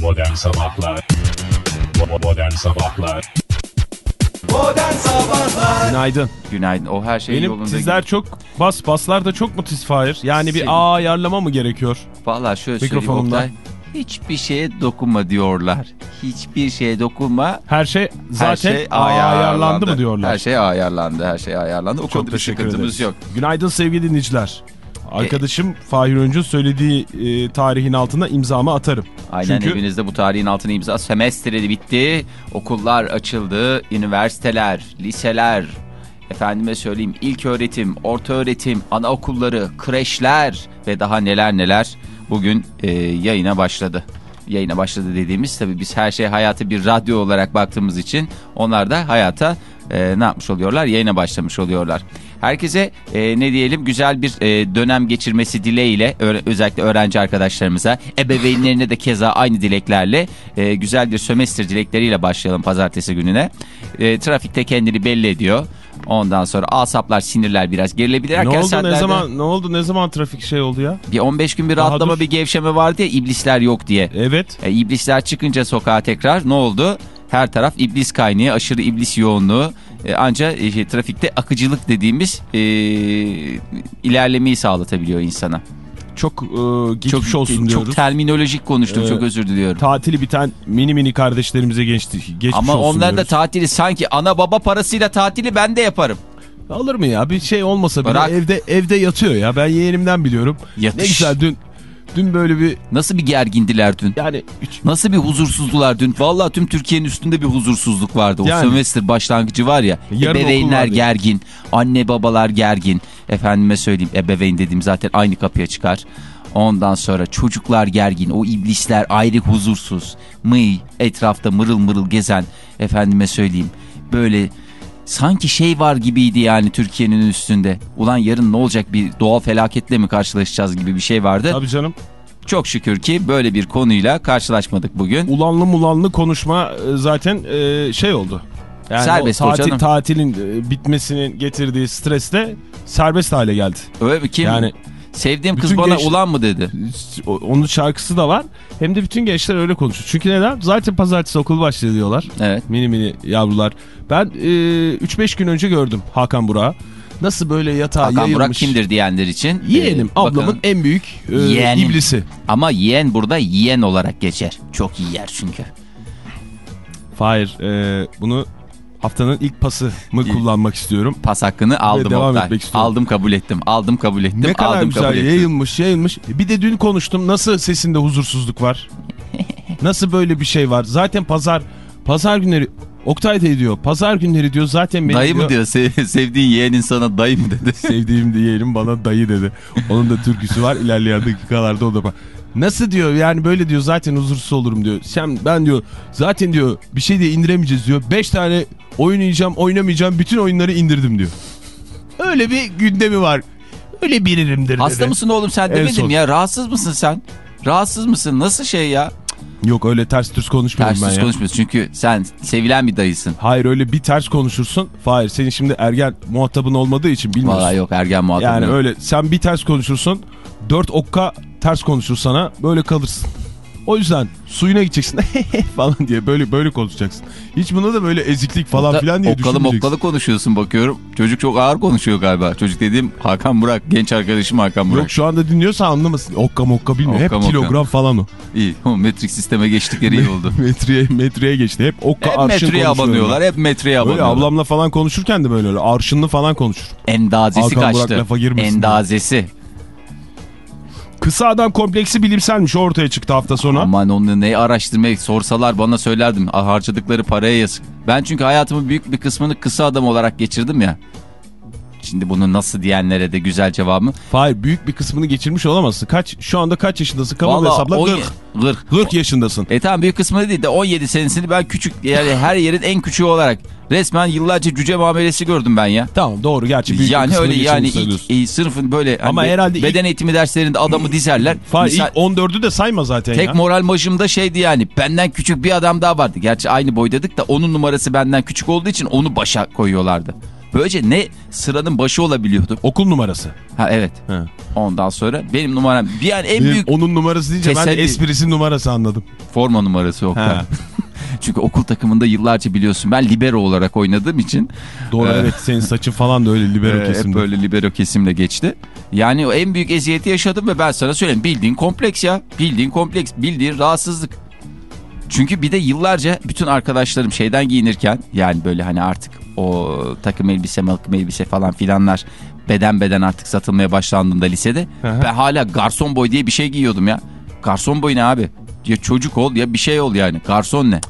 Modern Sabahlar Modern Sabahlar Modern Sabahlar Günaydın. Günaydın. O her şey Benim yolunda. tizler çok bas baslar da çok mu tiz Fahir? Yani bir Senin- A ayarlama mı gerekiyor? Valla şöyle söyleyeyim Mikrofonumda. Oktay. Hiçbir şeye dokunma diyorlar. Hiçbir şeye dokunma. Her şey Her zaten şey A ayarlandı mı diyorlar? Her şey ayarlandı. Her şey ayarlandı. O Çok konuda bir teşekkür sıkıntımız ederiz. yok. Günaydın sevgili dinleyiciler. Arkadaşım Fahir Öncü söylediği e, tarihin altına imzamı atarım. Aynen Çünkü evinizde bu tarihin altına imza. Semestri bitti. Okullar açıldı. Üniversiteler, liseler, efendime söyleyeyim ilk öğretim, orta öğretim, anaokulları, kreşler ve daha neler neler bugün e, yayına başladı. Yayına başladı dediğimiz tabii biz her şey hayatı bir radyo olarak baktığımız için onlar da hayata e, ne yapmış oluyorlar? Yayına başlamış oluyorlar. Herkese e, ne diyelim güzel bir e, dönem geçirmesi dileğiyle özellikle öğrenci arkadaşlarımıza ebeveynlerine de keza aynı dileklerle e, güzel bir sömestr dilekleriyle başlayalım pazartesi gününe. E, trafikte kendini belli ediyor. Ondan sonra asaplar sinirler biraz gerilebilir. ne oldu ne saatlerde zaman ne oldu ne zaman trafik şey oldu ya? Bir 15 gün bir Daha rahatlama dur. bir gevşeme vardı ya iblisler yok diye. Evet. E, iblisler çıkınca sokağa tekrar ne oldu? Her taraf iblis kaynağı, aşırı iblis yoğunluğu. E, anca e, trafikte akıcılık dediğimiz e, ilerlemeyi sağlatabiliyor insana. Çok e, olsun çok diyoruz. terminolojik konuştum. Ee, çok özür diliyorum. Tatili biten mini mini kardeşlerimize geçti. Geçmiş Ama olsun onlar da tatili sanki ana baba parasıyla tatili ben de yaparım. Alır mı ya? Bir şey olmasa bile Bırak. evde evde yatıyor ya. Ben yeğenimden biliyorum. Yatış. Ne güzel dün dün böyle bir Nasıl bir gergindiler dün? yani üç, Nasıl bir huzursuzdular dün? Vallahi tüm Türkiye'nin üstünde bir huzursuzluk vardı. O Yani. sömestr başlangıcı var ya. Okul ebeveynler gergin. Anne babalar gergin. Efendime söyleyeyim ebeveyn dediğim zaten aynı kapıya çıkar. Ondan sonra çocuklar gergin. O iblisler ayrı huzursuz. Mıy etrafta mırıl mırıl gezen. Efendime söyleyeyim. Böyle sanki şey var gibiydi yani Türkiye'nin üstünde. Ulan yarın ne olacak bir doğal felaketle mi karşılaşacağız gibi bir şey vardı. tabii canım Çok şükür ki böyle bir konuyla karşılaşmadık bugün. ulanlı mulanlı konuşma e, zaten e, şey oldu. Yani Serbest tatil, canım. tatilin e, bitmesinin getirdiği stresle serbest hale geldi. Öyle kim? Yani Sevdiğim kız bütün bana genç- ulan mı dedi? onun şarkısı da var. Hem de bütün gençler öyle konuşuyor. Çünkü neden? Zaten pazartesi okul başlıyor diyorlar. Evet. Mini mini yavrular. Ben e, 3-5 gün önce gördüm Hakan Burak'ı. Nasıl böyle yatağa Hakan yayılmış. Burak kimdir diyenler için. Yeğenim Ee, ablamın bakın. en büyük e, Yeğenim. iblisi. Ama yeğen burada yeğen olarak geçer. Çok iyi yer çünkü. Hayır e, bunu haftanın ilk pası mı kullanmak istiyorum. Pas hakkını aldım devam Oktay. etmek istiyorum. Aldım kabul ettim. Aldım kabul ettim. Ne kadar aldım güzel kabul ettim. yayılmış yayılmış. Bir de dün konuştum nasıl sesinde huzursuzluk var. nasıl böyle bir şey var. Zaten pazar pazar günleri Oktay da diyor pazar günleri diyor zaten benim Dayı mı diyor? Sev- sevdiğin yeğenin sana dayı mı dedi? Sevdiğim diyelim bana dayı dedi. Onun da türküsü var ilerleyen dakikalarda o da bak. Nasıl diyor yani böyle diyor zaten huzursuz olurum diyor. Sen ben diyor zaten diyor bir şey de indiremeyeceğiz diyor. 5 tane oynayacağım oynamayacağım bütün oyunları indirdim diyor. Öyle bir gündemi var. Öyle biririmdir dedi. Hasta mısın oğlum sen En demedim son. ya. Rahatsız mısın sen? Rahatsız mısın? Nasıl şey ya? Yok öyle ters düz konuşmuyorum Ters ben düz ya. konuşmuyorsun. Çünkü sen sevilen bir dayısın. Hayır öyle bir ters konuşursun. Hayır senin şimdi ergen muhatabın olmadığı için bilmiyorsun. Vallahi yok ergen muhatabı. Yani yok. öyle sen bir ters konuşursun. Dört okka ters konuşur sana böyle kalırsın. O yüzden suyuna gideceksin falan diye böyle böyle konuşacaksın. Hiç buna da böyle eziklik falan filan diye Okkalı düşünmeyeceksin. mokkalı konuşuyorsun bakıyorum. Çocuk çok ağır konuşuyor galiba. Çocuk dediğim Hakan Burak. Genç arkadaşım Hakan Burak. Yok şu anda dinliyorsa anlamasın. Okka mokka bilmiyor. Okka Hep mokka. kilogram falan o. İyi. O metrik sisteme geçtikleri iyi oldu. metreye metreye geçti. Hep okka hep arşın metreye abanıyorlar. Hep metreye abanıyorlar. ablamla falan konuşurken de böyle öyle arşınlı falan konuşur. Endazesi Hakan Burak kaçtı. lafa girmesin Endazesi. Kısa adam kompleksi bilimselmiş ortaya çıktı hafta sonu. Aman onu ne araştırmayı sorsalar bana söylerdim. Ah, Harcadıkları paraya yazık. Ben çünkü hayatımın büyük bir kısmını kısa adam olarak geçirdim ya. Şimdi bunu nasıl diyenlere de güzel cevabı. Hayır büyük bir kısmını geçirmiş olamazsın. Kaç şu anda kaç yaşındasın? Vallahi hesapla on- 40. 40. 40 yaşındasın. E tamam büyük kısmını değil de 17 senesini ben küçük yani her yerin en küçüğü olarak resmen yıllarca cüce muamelesi gördüm ben ya. Tamam doğru gerçi büyük yani öyle yani ilk, e, sınıfın böyle hani Ama be- herhalde ilk- beden eğitimi derslerinde adamı dizerler. Misal- ilk 14'ü de sayma zaten Tek ya. moral majımda şeydi yani benden küçük bir adam daha vardı. Gerçi aynı boydaydık da onun numarası benden küçük olduğu için onu başa koyuyorlardı. Böylece ne sıranın başı olabiliyordu. Okul numarası. Ha evet. He. Ondan sonra benim numaram bir an en Benim büyük onun numarası deyince ben Teselli- esprisi numarası anladım. forma numarası. Ha. Çünkü okul takımında yıllarca biliyorsun ben libero olarak oynadığım için Doğru Ee, evet senin saçın falan da öyle libero e, hep kesimde. böyle libero kesimle geçti. Yani o en büyük eziyeti yaşadım ve ben sana söyleyeyim bildiğin kompleks ya. Bildiğin kompleks, bildiğin rahatsızlık. Çünkü bir de yıllarca bütün arkadaşlarım şeyden giyinirken yani böyle hani artık o takım elbise, malkım elbise falan filanlar beden beden artık satılmaya başlandığında lisede hı. ben hala garson boy diye bir şey giyiyordum ya. Garson boy ne abi? Ya çocuk ol ya bir şey ol yani. Garson ne?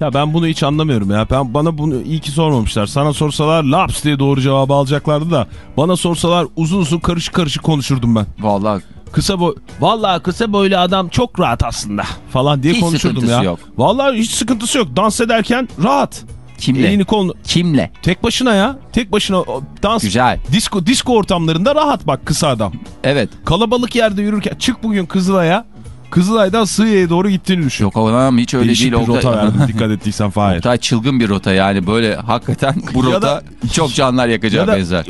Ya ben bunu hiç anlamıyorum ya. Ben bana bunu iyi ki sormamışlar. Sana sorsalar laps diye doğru cevabı alacaklardı da bana sorsalar uzun uzun karışık karışık konuşurdum ben. Vallahi Kısa boy Vallahi kısa boylu adam çok rahat aslında falan diye Hiç konuşurdum ya. yok. Vallahi hiç sıkıntısı yok. Dans ederken rahat. kimle? Elini kolunu Kimle? tek başına ya. Tek başına dans Güzel. Disko disko ortamlarında rahat bak kısa adam. Evet. Kalabalık yerde yürürken çık bugün Kızılay'a. Kızılay'dan Sığıye'ye doğru gittiğini düşün. Yok anam hiç öyle Değişik değil. bir rota verdim dikkat ettiysen Fahir. Oktay çılgın bir rota yani böyle hakikaten bu Ya rota da- çok canlar yakacağı Ya da benzer.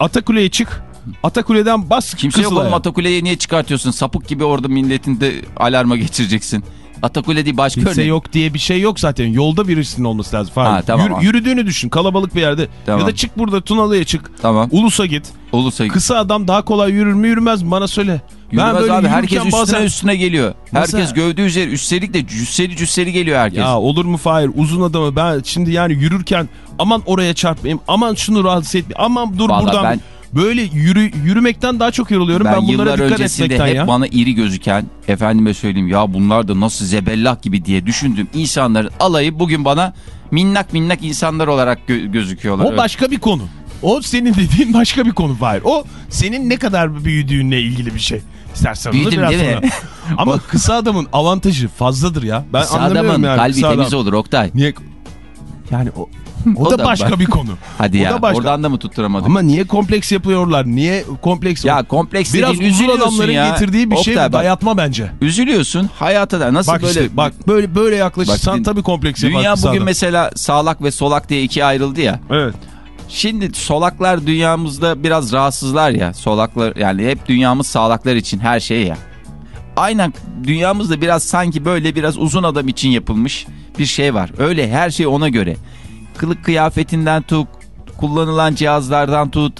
Atakule'ye çık. Atakule'den bas Kimse yok Kızılay'a. oğlum Atakule'yi niye çıkartıyorsun? Sapık gibi orada milletin de alarma geçireceksin. Atakule değil başka Kimse örnek. yok diye bir şey yok zaten. Yolda birisinin olması lazım. Fahir. Ha, tamam abi. yürüdüğünü düşün kalabalık bir yerde. Tamam. Ya da çık burada Tunalı'ya çık. Tamam. Ulus'a git. Olursa Kısa adam daha kolay yürür mü yürümez mi bana söyle. Yürümez abi yürürken herkes üstüne bazen- üstüne geliyor. Nasıl? Herkes gövde üzeri üstelik de cüsseli cüsseli geliyor herkes. Ya olur mu Fahir uzun adamı ben şimdi yani yürürken aman oraya çarpmayayım aman şunu rahatsız etmeyeyim aman dur Vallahi buradan ben- böyle yürü, yürümekten daha çok yoruluyorum ben, ben, bunlara yıllar dikkat etmekten hep ya. bana iri gözüken efendime söyleyeyim ya bunlar da nasıl zebellah gibi diye düşündüğüm insanların alayı bugün bana minnak minnak insanlar olarak gö- gözüküyorlar. O başka bir konu. O senin dediğin başka bir konu Fahir. O senin ne kadar büyüdüğünle ilgili bir şey. İstersen Büyüdüm biraz sonra. Ama kısa adamın avantajı fazladır ya. Ben Kısa anlamıyorum adamın yani. kalbi kısa temiz adam. olur Oktay. Niye? Yani o, o, O da, da başka bak- bir konu. Hadi O ya da başka. oradan da mı tutturamadık? Ama niye kompleks yapıyorlar? Niye kompleks? Ya kompleks Biraz uzun üzülüyorsun adamların ya. getirdiği bir şey Oktay bu, bak, dayatma bence. Üzülüyorsun hayata da nasıl Bak böyle işte bak böyle böyle yaklaşırsan Bak, tabii kompleks yapar Dünya bugün adam. mesela sağlak ve solak diye ikiye ayrıldı ya. Evet. Şimdi solaklar dünyamızda biraz rahatsızlar ya. Solaklar yani hep dünyamız sağlaklar için her şey ya. Aynen dünyamızda biraz sanki böyle biraz uzun adam için yapılmış bir şey var. Öyle her şey ona göre. Kılık kıyafetinden tut, kullanılan cihazlardan tut,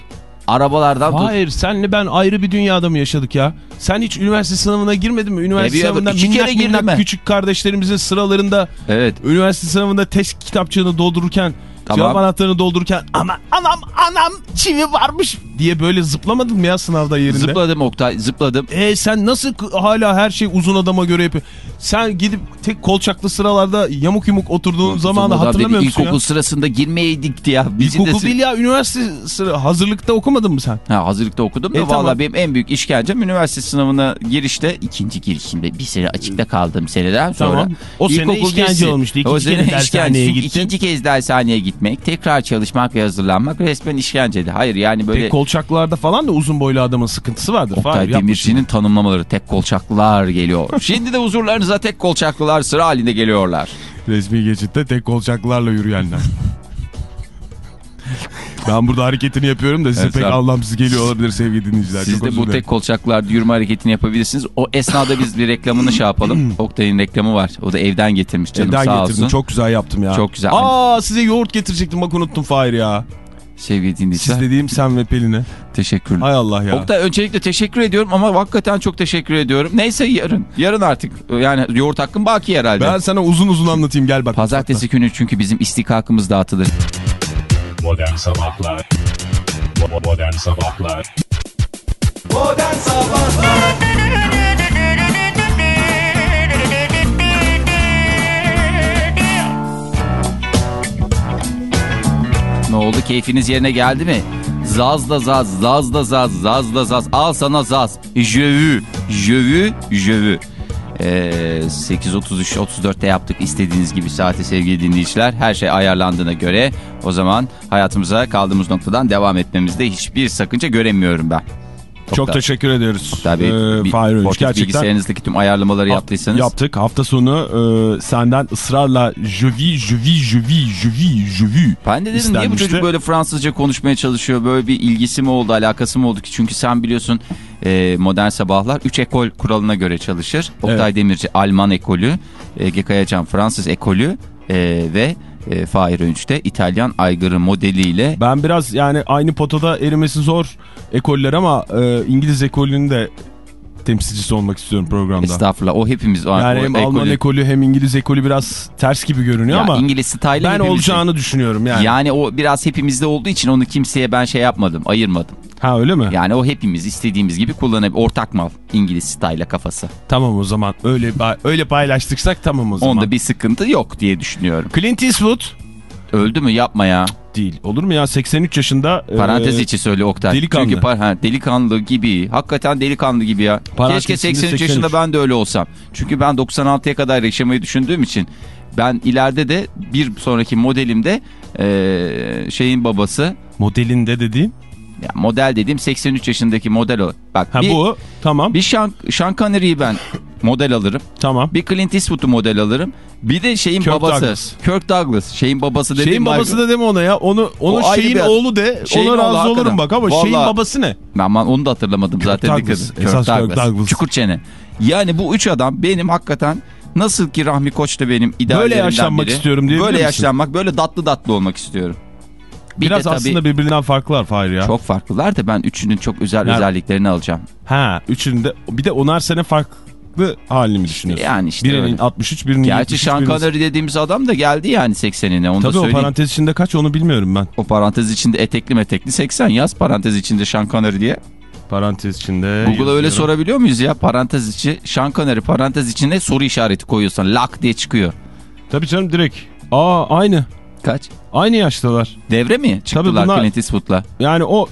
arabalardan tut. Hayır senle ben ayrı bir dünyada mı yaşadık ya? Sen hiç üniversite sınavına girmedin mi? Üniversite E, sınavında iki minnak kere minnak ben. küçük kardeşlerimizin sıralarında Evet. üniversite sınavında test kitapçığını doldururken Tamam. cevap anahtarını doldururken ama anam anam çivi varmış diye böyle zıplamadın mı ya sınavda yerinde? Zıpladım Oktay zıpladım. E sen nasıl hala her şey uzun adama göre yapıyor? Sen gidip tek kolçaklı sıralarda yamuk yumuk oturduğun zamanı hatırlamıyor musun ya? İlkokul sırasında girmeydik ya. Bizi de- İlkokul değil ya üniversite sıra hazırlıkta okumadın mı sen? Ha, hazırlıkta okudum da E, valla tamam. benim en büyük işkencem üniversite sınavına girişte ikinci girişimde bir sene açıkta kaldığım seneden sonra. Tamam. O sene işkence olmuştu. İkinci O sene dershaneye gittin. İkinci kez dershaneye gitmek, tekrar çalışmak ve hazırlanmak resmen işkenceydi. Hayır yani böyle Tek kolçaklarda falan da uzun boylu adamın sıkıntısı vardır. Oktay Demirci'nin tanımlamaları tek kolçaklılar geliyor. Şimdi de huzurlarınıza tek kolçaklılar sıra halinde geliyorlar. Resmi geçitte tek kolçaklarla yürüyenler. ben burada hareketini yapıyorum da size Evet, pek sen- anlamsız geliyor olabilir sevgili dinleyiciler. Siz Çok de bu tek kolçaklarda yürüme hareketini yapabilirsiniz. O esnada biz bir reklamını şey yapalım. Oktay'ın reklamı var. O da evden getirmiş canım Evden sağ getirdim. olsun. Çok güzel yaptım ya. Çok güzel. Aa size yoğurt getirecektim bak unuttum Fahir ya. Sevgili dinleyiciler Siz dediğim sen ve Pelin'e. teşekkürler. Hay Allah ya. Oktay öncelikle teşekkür ediyorum ama hakikaten çok teşekkür ediyorum. Neyse yarın. Yarın artık. Yani yoğurt hakkım baki herhalde. Ben sana uzun uzun anlatayım gel bak. Pazartesi günü çünkü bizim istikakımız dağıtılır. Modern Sabahlar Modern Sabahlar Modern Sabahlar Ne oldu keyfiniz yerine geldi mi? Zaz da zaz, zaz da zaz, zaz da zaz. Al sana zaz. Jövü, jövü, jövü. Ee, 8.33 34'te yaptık istediğiniz gibi saate sevgili dinleyiciler. Her şey ayarlandığına göre o zaman hayatımıza kaldığımız noktadan devam etmemizde hiçbir sakınca göremiyorum ben. Çok da- teşekkür ediyoruz. Tabii Ee, Fahir portatif Gerçekten bilgisayarınızdaki tüm ayarlamaları yaptıysanız. Yaptık. Hafta sonu e, senden ısrarla vis, je vis, je vis Ben de dedim niye bu çocuk böyle Fransızca konuşmaya çalışıyor? Böyle bir ilgisi mi oldu, alakası mı oldu ki? Çünkü sen biliyorsun e, modern sabahlar 3 ekol kuralına göre çalışır. Oktay Demirci Alman ekolü, e, Ege Kayacan Fransız ekolü e, ve e, Fahir Öğünç de İtalyan aygırı modeliyle Ben biraz yani aynı potada erimesi zor ekoller ama e, İngiliz ekolünün de temsilcisi olmak istiyorum programda. estağfurullah o hepimiz o, Yani hem ekolü- Alman ekolü hem İngiliz ekolü biraz ters gibi görünüyor Ya ama İngiliz style'ı ben hepimizin. olacağını düşünüyorum yani. Yani o biraz hepimizde olduğu için onu kimseye ben şey yapmadım, ayırmadım. Ha öyle mi? Yani o hepimiz istediğimiz gibi kullanabilir. Ortak mal İngiliz style kafası. Tamam o zaman. Öyle öyle paylaştırsak tamam o zaman. Onda bir sıkıntı yok diye düşünüyorum. Clint Eastwood Öldü mü yapma ya. değil. Olur mu ya 83 yaşında. Parantez e, içi söyle Oktay. delikanlı. Çünkü par- ha, delikanlı gibi. Hakikaten delikanlı gibi ya. Parantez Keşke içinde 83 83. yaşında ben de öyle olsam. Çünkü ben 96'ya kadar yaşamayı düşündüğüm için ben ileride de bir sonraki modelimde eee, şeyin babası modelinde dediğin. Ya model dediğim 83 yaşındaki model o. Bak Ha bir, bu tamam bir Sean, Sean Connery'i ben model alırım. tamam. Bir Clint Eastwood'u model alırım. Bir de şeyin Kirk babası. Douglas. Kirk Douglas. Şeyin babası dediğim Şeyin babası da deme ona ya. Onu onun O şeyin bir- oğlu de. Şeyin ona razı hakikaten. olurum bak ama şeyin Vallahi- babası ne? Ben, ben onu da hatırlamadım zaten. Douglas. edin. Esas Kirk Douglas. Çukur çene. Yani bu üç adam benim hakikaten nasıl ki Rahmi Koç da benim ideallerimden Böyle yaşlanmak biri. istiyorum diyebilir Böyle yaşlanmak, böyle tatlı tatlı olmak istiyorum. Bir Biraz de tabii aslında birbirinden farklılar Fahir ya. çok farklılar da ben üçünün çok özel Yani- özelliklerini alacağım. Ha üçünün de bir de onar sene farklı halini mi düşünüyorsun? Yani işte birinin öyle. 63 birinin Gerçi 73 Sean birinin... Dediğimiz adam da geldi yani 80'ine onu da Tabii o söyleyeyim. parantez içinde kaç onu bilmiyorum ben. O parantez içinde etekli metekli 80 yaz parantez içinde Sean Connery diye. Parantez içinde. Google'a öyle sorabiliyor muyuz ya? Parantez içi Sean Connery parantez içine soru işareti koyuyorsan lak diye çıkıyor. Tabii canım direkt. Aa aynı. Kaç? Aynı yaştalar. Devre mi çıktılar bunlar- Clint Eastwood'la? Yani o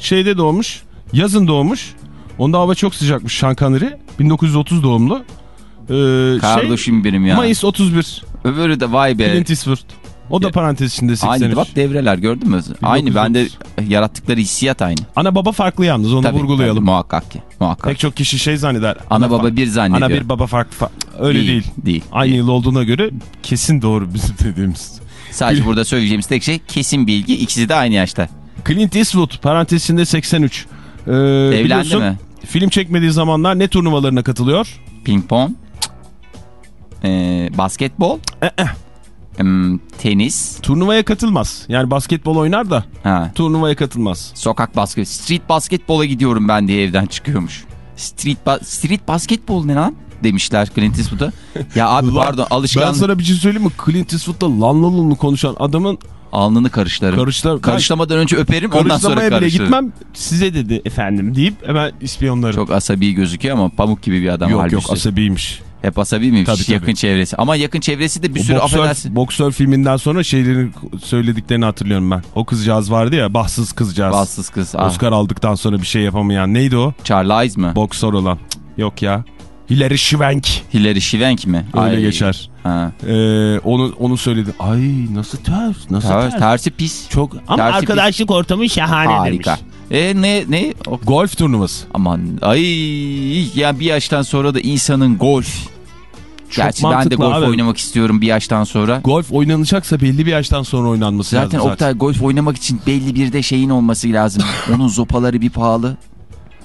şeyde doğmuş. Yazın doğmuş. Onda hava çok sıcakmış Connery. 1930 doğumlu. Ee, şey, Kardeşim benim ya. Mayıs 31. Öbürü de vay be. Clint Eastwood. O da parantez içinde 83. Aynı bak devreler gördün mü? Aynı bende yarattıkları hissiyat aynı. Ana baba farklı yalnız onu Tabii, vurgulayalım. tabii, muhakkak ki. Muhakkak. Pek çok kişi şey zanneder. Ana baba fa- bir zannediyor. Ana bir baba farklı. fa- Öyle değil. Değil. Aynı yıl olduğuna göre kesin doğru bizim dediğimiz. Sadece burada söyleyeceğimiz tek şey kesin bilgi. İkisi de aynı yaşta. Clint Eastwood parantez içinde 83. Ee, Evlendi mi? Film çekmediği zamanlar ne turnuvalarına katılıyor? Ping pong. Ee, basketbol. Hmm, tenis. Turnuvaya katılmaz. Yani basketbol oynar da Ha. turnuvaya katılmaz. Sokak basket. Street basketbola gidiyorum ben diye evden çıkıyormuş. Street, ba- street basketbol ne lan? Demişler Clint Eastwood'a. Ya abi Lan, pardon Ben alışkanlık. sana bir şey söyleyeyim mi? Clint Eastwood'la lan lan lan konuşan adamın Alnını karışlarım. Karışlar- Karışlamadan önce öperim ondan sonra karışlamaya bile karıştırırım. gitmem size dedi efendim deyip hemen ispiyonlarım. Çok asabi gözüküyor ama pamuk gibi bir adam yok halbuki. yok asabiymiş. Hep asabi miymiş Tabii, tabii. yakın çevresi. Ama yakın çevresi de bir O sürü boksör, affedersin. boksör filminden sonra şeylerin söylediklerini hatırlıyorum ben. O kızcağız vardı ya bahtsız kızcağız. Bassız kız. Ah, Oscar aldıktan sonra bir şey yapamayan. Neydi o? Charlize mı? Boksör olan. Cık, Yok ya. Hilary Swank. Hilary Swank mi? Öyle Ay. geçer. Ha. Ee, onu onu söyledi. Ay nasıl ters, nasıl Ter- ters. tersi pis. Çok ama Tersi arkadaşlık ortamı şahane Harika. E ne ne? O- Golf turnuvası. Aman ay ya bir yaştan sonra da insanın golf. Gerçi ben de golf abi. oynamak istiyorum bir yaştan sonra. Golf oynanacaksa belli bir yaştan sonra oynanması Zaten lazım Oktay golf oynamak için belli bir de şeyin olması lazım. Onun zopaları bir pahalı.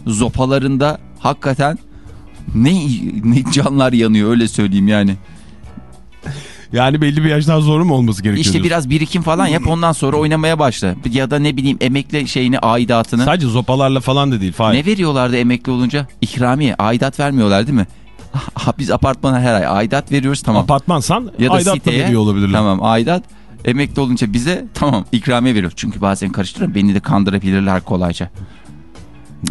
Zopalarında hakikaten ne ne canlar yanıyor öyle söyleyeyim yani. Yani belli bir yaştan sonra mı olması gerekiyor? İşte diyorsun? biraz birikim falan yap ondan sonra oynamaya başla. Ya da ne bileyim emekli şeyini aidatını. Sadece zopalarla falan da değil. Fahir. Ne veriyorlardı emekli olunca? İkramiye, aidat vermiyorlar değil mi? Ha, Biz apartmana her ay aidat veriyoruz tamam. Apartmansan ya da aidat da siteye. veriyor olabilirler. Tamam aidat. Emekli olunca bize tamam ikramiye veriyor. Çünkü bazen karıştırıyor beni de kandırabilirler kolayca.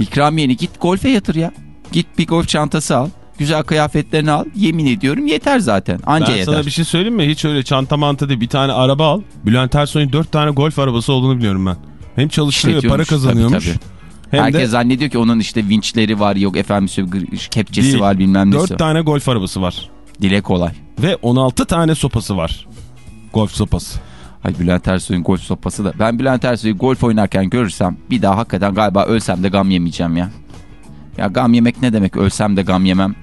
İkramiyeni git golfe yatır ya. Git bir golf çantası al. Güzel kıyafetlerini al. Yemin ediyorum yeter zaten. Anca Ben yeter. sana bir şey söyleyeyim mi? Hiç öyle çanta manta değil. Bir tane araba al. Bülent Ersoy'un dört tane golf arabası olduğunu biliyorum ben. Hem çalıştırıyor, para kazanıyormuş. Tabii, tabii. Hem Herkes de zannediyor ki onun işte vinçleri var yok efendim kepçesi Değil. var bilmem nesi. dört tane golf arabası var. Dile kolay. Ve 16 tane sopası var. Golf sopası. Ay Bülent Ersoy'un golf sopası da. Ben Bülent Ersoy'u golf oynarken görürsem bir daha hakikaten galiba ölsem de gam yemeyeceğim ya. Ya gam yemek ne demek? Ölsem de gam yemem.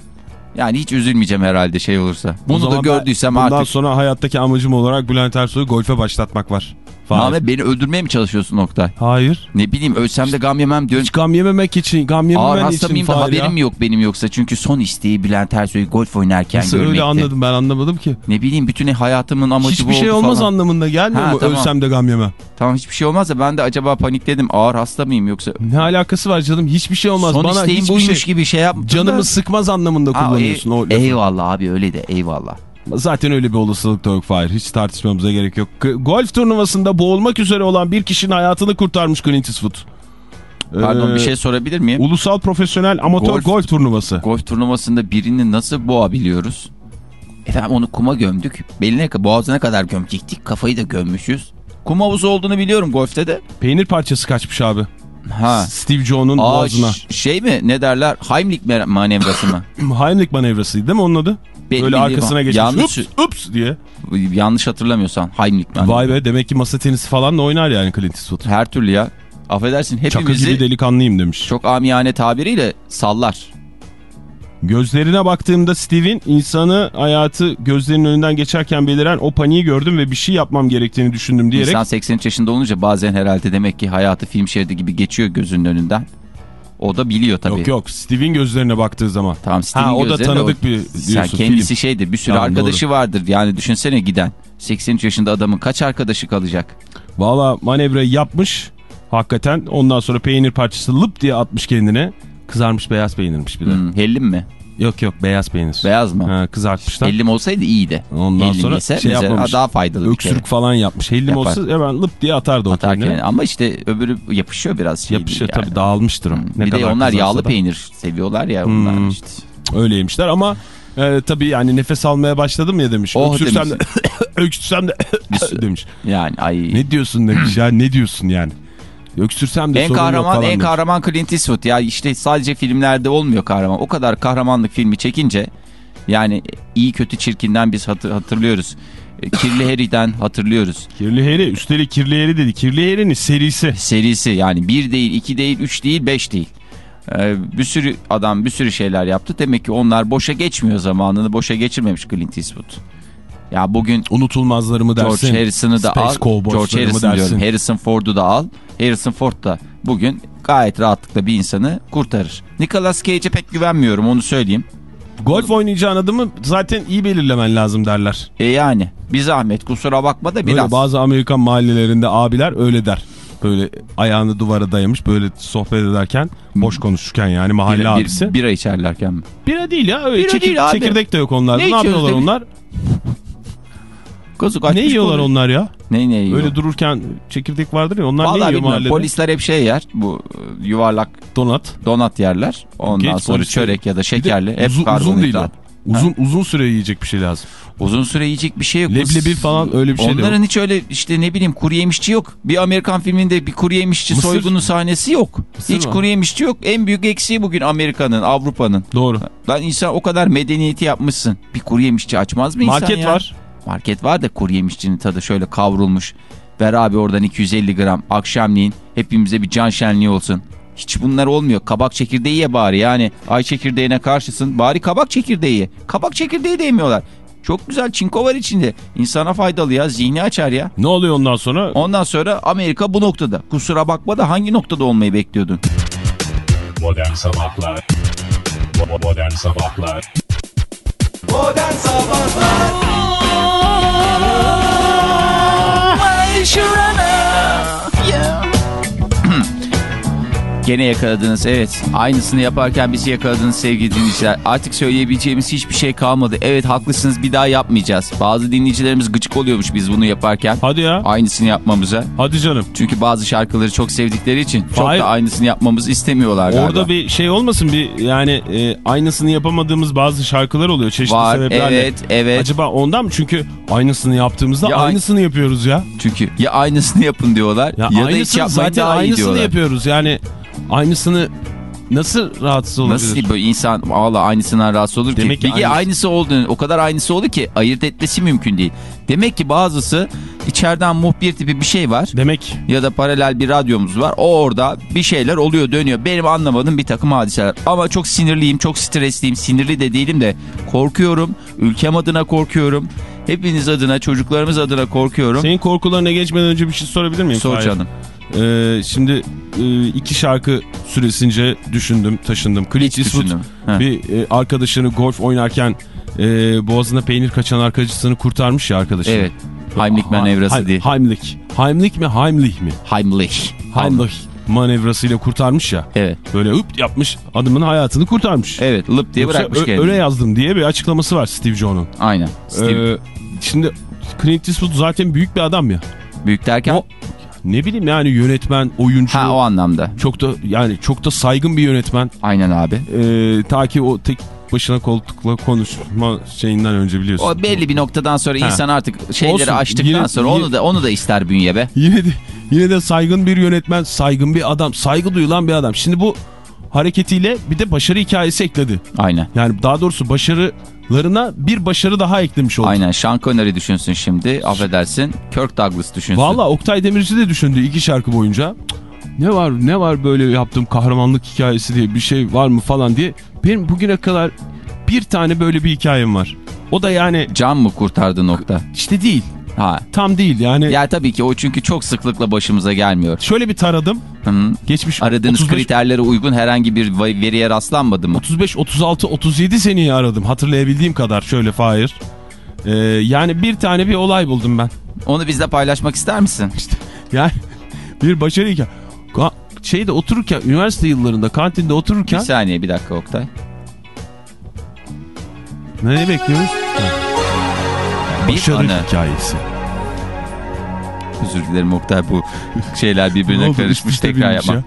Yani hiç üzülmeyeceğim herhalde şey olursa. Bunu da ben gördüysem bundan artık. sonra hayattaki amacım olarak Bülent Ersoy'u golfe başlatmak var. Ahmet beni öldürmeye mi çalışıyorsun Oktay? Hayır. Ne bileyim ölsem de gam yemem diyorum. Hiç gam yememek için, gam Ağır yememen hasta için mıyım da haberim ya. yok benim yoksa. Çünkü son isteği Bülent Ersoy'u golf oynarken Nasıl görmekti. öyle anladım ben anlamadım ki. Ne bileyim bütün hayatımın amacı bu Hiçbir şey olmaz falan. anlamında gelmiyor Ha, mu tamam. ölsem de gam yemem. Tamam hiçbir şey olmaz da ben de acaba panikledim. Ağır hasta mıyım yoksa? Ne alakası var canım hiçbir şey olmaz. Son Bana isteğim hiçbir buymuş şey... gibi şey yaptım Canımı da. sıkmaz anlamında Ha, kullanıyorsun ey- o lafı. Eyvallah abi öyle de eyvallah. Zaten öyle bir olasılık da yok Fahir. Hiç tartışmamıza gerek yok. Golf turnuvasında boğulmak üzere olan bir kişinin hayatını kurtarmış Clint Eastwood. Pardon Ee, bir şey sorabilir miyim? Ulusal Profesyonel Amatör Golf- Golf, Turnuvası. Golf turnuvasında birini nasıl boğabiliyoruz? Efendim onu kuma gömdük. Beline boğazına kadar gömecektik. Kafayı da gömmüşüz. Kum havuzu olduğunu biliyorum golfte de. Peynir parçası kaçmış abi. Ha. Steve Jones'un boğazına. şey mi ne derler? Heimlich manevrası mı? Heimlich manevrasıydı değil mi onun adı? Benim Böyle arkasına geçmiş. Yanlış- Ups, ups diye. Yanlış hatırlamıyorsan Heimlich manevrası. Vay be demek ki masa tenisi falan da oynar yani Clint Eastwood. Her türlü ya. Affedersin Çakı hepimizi gibi delikanlıyım demiş. çok amiyane tabiriyle sallar. Gözlerine baktığımda Steve'in insanı hayatı gözlerinin önünden geçerken beliren o paniği gördüm ve bir şey yapmam gerektiğini düşündüm diyerek. İnsan 83 yaşında olunca bazen herhalde demek ki hayatı film şeridi gibi geçiyor gözünün önünden. O da biliyor tabii. Yok yok Steve'in gözlerine baktığı zaman. Tamam Steve'in Ha o da tanıdık bir Sen diyorsun kendisi film. şeydir bir sürü Tamam, arkadaşı vardır. Yani düşünsene giden. 83 yaşında adamın kaç arkadaşı kalacak? Valla manevrayı yapmış hakikaten ondan sonra peynir parçası lıp diye atmış kendine. Kızarmış beyaz peynirmiş bir de. Hmm, hellim mi? Yok yok beyaz peynir. Beyaz mı? Ha, kızartmışlar. Hellim olsaydı iyiydi. Ondan Hellim sonra yese şey yapmamış. daha faydalı. Öksürük falan yapmış. Hellim Yapar. olsa hemen lıp diye atardı o Atarken. peyniri. Ama işte öbürü yapışıyor biraz. Şey Yapışıyor yani. tabii dağılmıştır o. Hmm, Ne bir de onlar yağlı da. peynir seviyorlar ya onlar Hmm. işte. Öyleymişler ama e, tabii yani nefes almaya başladım ya demiş. Oh Öksürsem de demiş. öksürsem de demiş. Yani ay. Ne diyorsun demiş ya ne diyorsun yani. Öksürsem de En sorun yok kahraman falan en demiş. kahraman Clint Eastwood ya işte sadece filmlerde olmuyor kahraman. O kadar kahramanlık filmi çekince yani iyi kötü çirkinden biz hatır- hatırlıyoruz. E, Kirli Harry'den hatırlıyoruz. Kirli Harry üstelik Kirli Harry dedi. Kirli Harry'nin serisi. Serisi yani bir değil, iki değil, üç değil, beş değil. Ee, bir sürü adam bir sürü şeyler yaptı. Demek ki onlar boşa geçmiyor zamanını. Boşa geçirmemiş Clint Eastwood. Ya bugün Unutulmazlarımı dersin. George Harrison'ı da Space al. George Harrison dersin. diyorum. Harrison Ford'u da al. Harrison Ford da bugün gayet rahatlıkla bir insanı kurtarır. Nicolas Cage'e pek güvenmiyorum onu söyleyeyim. Golf oynayacağın adımı zaten iyi belirlemen lazım derler. E yani bir zahmet kusura bakma da biraz. bazı Amerikan mahallelerinde abiler öyle der. Böyle ayağını duvara dayamış böyle sohbet ederken boş konuşurken yani mahalle bira, bir- abisi. bira içerlerken mi? Bira değil ya öyle Bira çekir- değil abi. çekirdek de yok onlarda. Ne Ne, yapıyorlar içiyoruz onlar? Kazık Ne yiyorlar kolu. onlar ya? Ne ne yiyor? Öyle dururken çekirdek vardır ya onlar ne Vallahi yiyor bilmiyorum. mahallede? Polisler hep şey yer. Bu e, yuvarlak Donat. donat yerler. Ondan Genç sonra çörek ya da de şekerli. Hep uzun, uzun değil o. Uzun, uzun süre yiyecek bir şey lazım. Uzun süre yiyecek bir şey yok. Leblebi falan öyle bir şey de Onların yok. hiç öyle işte ne bileyim kuru yemişçi yok. Bir Amerikan filminde bir kuru yemişçi Mısır. soygunu sahnesi yok. Mısır hiç var. kuru yemişçi yok. En büyük eksiği bugün Amerika'nın, Avrupa'nın. Doğru. Lan insan o kadar medeniyeti yapmışsın. Bir kuru yemişçi açmaz mı insan Market ya? var. Market var da kuru yemişçinin tadı şöyle kavrulmuş. Ver abi oradan 250 gram akşamleyin hepimize bir can şenliği olsun. Hiç bunlar olmuyor. Kabak çekirdeği ye bari yani. Ay çekirdeğine karşısın. Bari kabak çekirdeği ye. Kabak çekirdeği de yemiyorlar. Çok güzel çinko var içinde. İnsana faydalı ya. Zihni açar ya. Ne oluyor ondan sonra? Ondan sonra Amerika bu noktada. Kusura bakma da hangi noktada olmayı bekliyordun? Modern Sabahlar Modern Sabahlar Modern Sabahlar It's your. Gene yakaladınız evet. Aynısını yaparken bizi yakaladınız sevgili dinleyiciler. Artık söyleyebileceğimiz hiçbir şey kalmadı. Evet haklısınız bir daha yapmayacağız. Bazı dinleyicilerimiz gıcık oluyormuş biz bunu yaparken. Hadi ya. Aynısını yapmamıza. Hadi canım. Çünkü bazı şarkıları çok sevdikleri için çok Hayır. da aynısını yapmamızı istemiyorlar galiba. Orada bir şey olmasın bir yani e, aynısını yapamadığımız bazı şarkılar oluyor çeşitli Var sebeplerle. evet evet. Acaba ondan mı? Çünkü aynısını yaptığımızda Ya- aynısını yapıyoruz ya. Çünkü ya aynısını yapın diyorlar ya, Ya, da hiç aynısını yapmayın zaten daha iyi aynısını diyorlar. yapıyoruz. Yani aynısını nasıl rahatsız olabilir? Nasıl böyle insan valla aynısından rahatsız olur ki? Demek ki Peki aynısı. aynısı olduğunu o kadar aynısı oldu ki ayırt etmesi mümkün değil. Demek ki bazısı içeriden muhbir tipi bir şey var. Demek ya da paralel bir radyomuz var. O orada bir şeyler oluyor dönüyor. Benim anlamadığım bir takım hadiseler. Ama çok sinirliyim, çok stresliyim. Sinirli de değilim de korkuyorum. Ülkem adına korkuyorum. Hepiniz adına, çocuklarımız adına korkuyorum. senin korkularına geçmeden önce bir şey sorabilir miyim? Sor canım. Ee, şimdi e, iki şarkı süresince düşündüm, taşındım. Clint Eastwood. Ha. bir e, arkadaşını golf oynarken e, boğazına peynir kaçan arkadaşını kurtarmış ya arkadaşını. Evet. Heimlich manevrası Ha- değil. Heimlich. Heimlich mi Heimlich mi? Heimlich. Heimlich manevrasıyla kurtarmış ya. Evet. Böyle hıp yapmış adamın hayatını kurtarmış. Evet lıp diye Yoksa bırakmış kendini. öyle yazdım diye bir açıklaması var Steve John'un. Aynen. Steve, Ee, şimdi Clint Eastwood zaten büyük bir adam ya. büyük derken O, ne bileyim yani yönetmen, oyuncu. ha o anlamda. Çok da yani çok da saygın bir yönetmen. Aynen abi. Ee, ta ki o tek başına koltukla konuşma şeyinden önce biliyorsun. O belli bir noktadan sonra Ha. insan artık şeyleri Olsun, açtıktan yine- sonra yine- onu da onu da ister bünye be. Yine de yine de saygın bir yönetmen, saygın bir adam, saygı duyulan bir adam. Şimdi bu hareketiyle bir de başarı hikayesi ekledi. Aynen. Yani daha doğrusu başarılarına bir başarı daha eklemiş oldu. Aynen Sean Connery düşünsün şimdi affedersin. Kirk Douglas düşünsün. Valla Oktay Demirci de düşündü iki şarkı boyunca. Ne var ne var böyle yaptığım kahramanlık hikayesi diye bir şey var mı falan diye. Benim bugüne kadar bir tane böyle bir hikayem var. O da yani Can mı kurtardı nokta? işte değil. Ha. Tam değil yani. Ya tabii ki o çünkü çok sıklıkla başımıza gelmiyor. Şöyle bir taradım. Hı. Geçmiş Aradığınız 35, kriterlere uygun herhangi bir veriye rastlanmadı mı? 35, 36, 37 seneyi aradım. Hatırlayabildiğim kadar şöyle Fahir. Ee, yani bir tane bir olay buldum ben. Onu bizle paylaşmak ister misin? Yani bir başarı hikaye. Ka- Şeyde otururken, üniversite yıllarında kantinde Bir otururken saniye bir dakika Oktay. ne bekliyoruz? Bir Başarı anı. hikayesi. Özür dilerim Oktay bu şeyler Ne birbirine karışmış tekrar yapma. ya.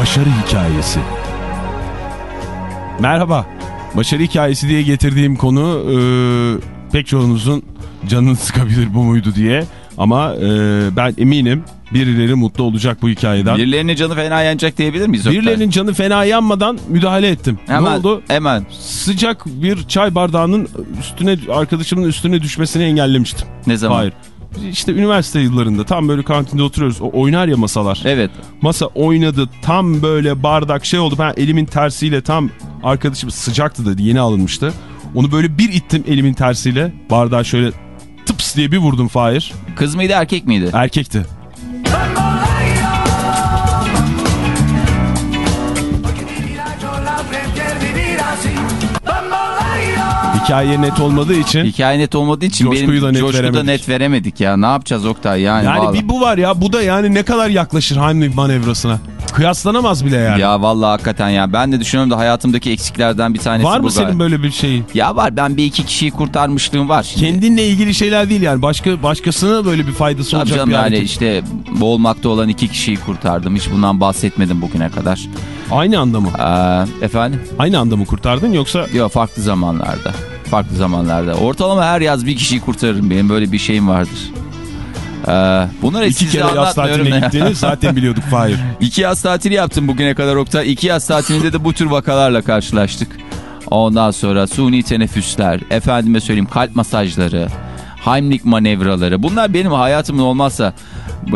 Başarı hikayesi. Merhaba. Başarı hikayesi diye getirdiğim konu e, pek çoğunuzun canını sıkabilir bu muydu diye. Ama e, ben eminim birileri mutlu olacak bu hikayeden. Birilerinin canı fena yanacak diyebilir miyiz Oktay? Birilerinin canı fena yanmadan müdahale ettim. hemen, Ne oldu? Hemen. Sıcak bir çay bardağının üstüne arkadaşımın üstüne düşmesini engellemiştim. Ne zaman? Hayır. İşte üniversite yıllarında tam böyle kantinde oturuyoruz. O oynar ya masalar. Evet. Masa oynadı tam böyle bardak şey oldu. Ben elimin tersiyle tam arkadaşım sıcaktı da yeni alınmıştı. Onu böyle bir ittim elimin tersiyle. Bardağı şöyle tıps diye bir vurdum Fahir. Kız mıydı erkek miydi? Erkekti. Hikaye net olmadığı için Hikaye net olmadığı için Coşkuyu benim da net coşkuda veremedik. net veremedik ya. Ne yapacağız Oktay yani? yani vallahi. bir bu var ya bu da yani ne kadar yaklaşır Heimlich manevrasına. Kıyaslanamaz bile yani. Ya vallahi hakikaten ya. Ben de düşünüyorum da hayatımdaki eksiklerden bir tanesi var bu mı senin galiba. böyle bir şeyin? Ya var ben bir iki kişiyi kurtarmışlığım var şimdi. Kendinle ilgili şeyler değil yani. Başka başkasına böyle bir faydası Tabii olacak canım bir yani hareket. işte boğulmakta olan iki kişiyi kurtardım. Hiç bundan bahsetmedim bugüne kadar. Aynı anda mı? Ee, efendim? Aynı anda mı kurtardın yoksa Yok farklı zamanlarda. Farklı zamanlarda. Ortalama her yaz bir kişiyi kurtarırım. Benim böyle bir şeyim vardır. Ee, bunları iki kere yaz tatiline gittiğini zaten biliyorduk Fahir. İki yaz tatili yaptım bugüne kadar Oktay. İki yaz tatilinde de bu tür vakalarla karşılaştık. Ondan sonra suni teneffüsler, efendime söyleyeyim kalp masajları, Heimlich manevraları. Bunlar benim hayatımın olmazsa.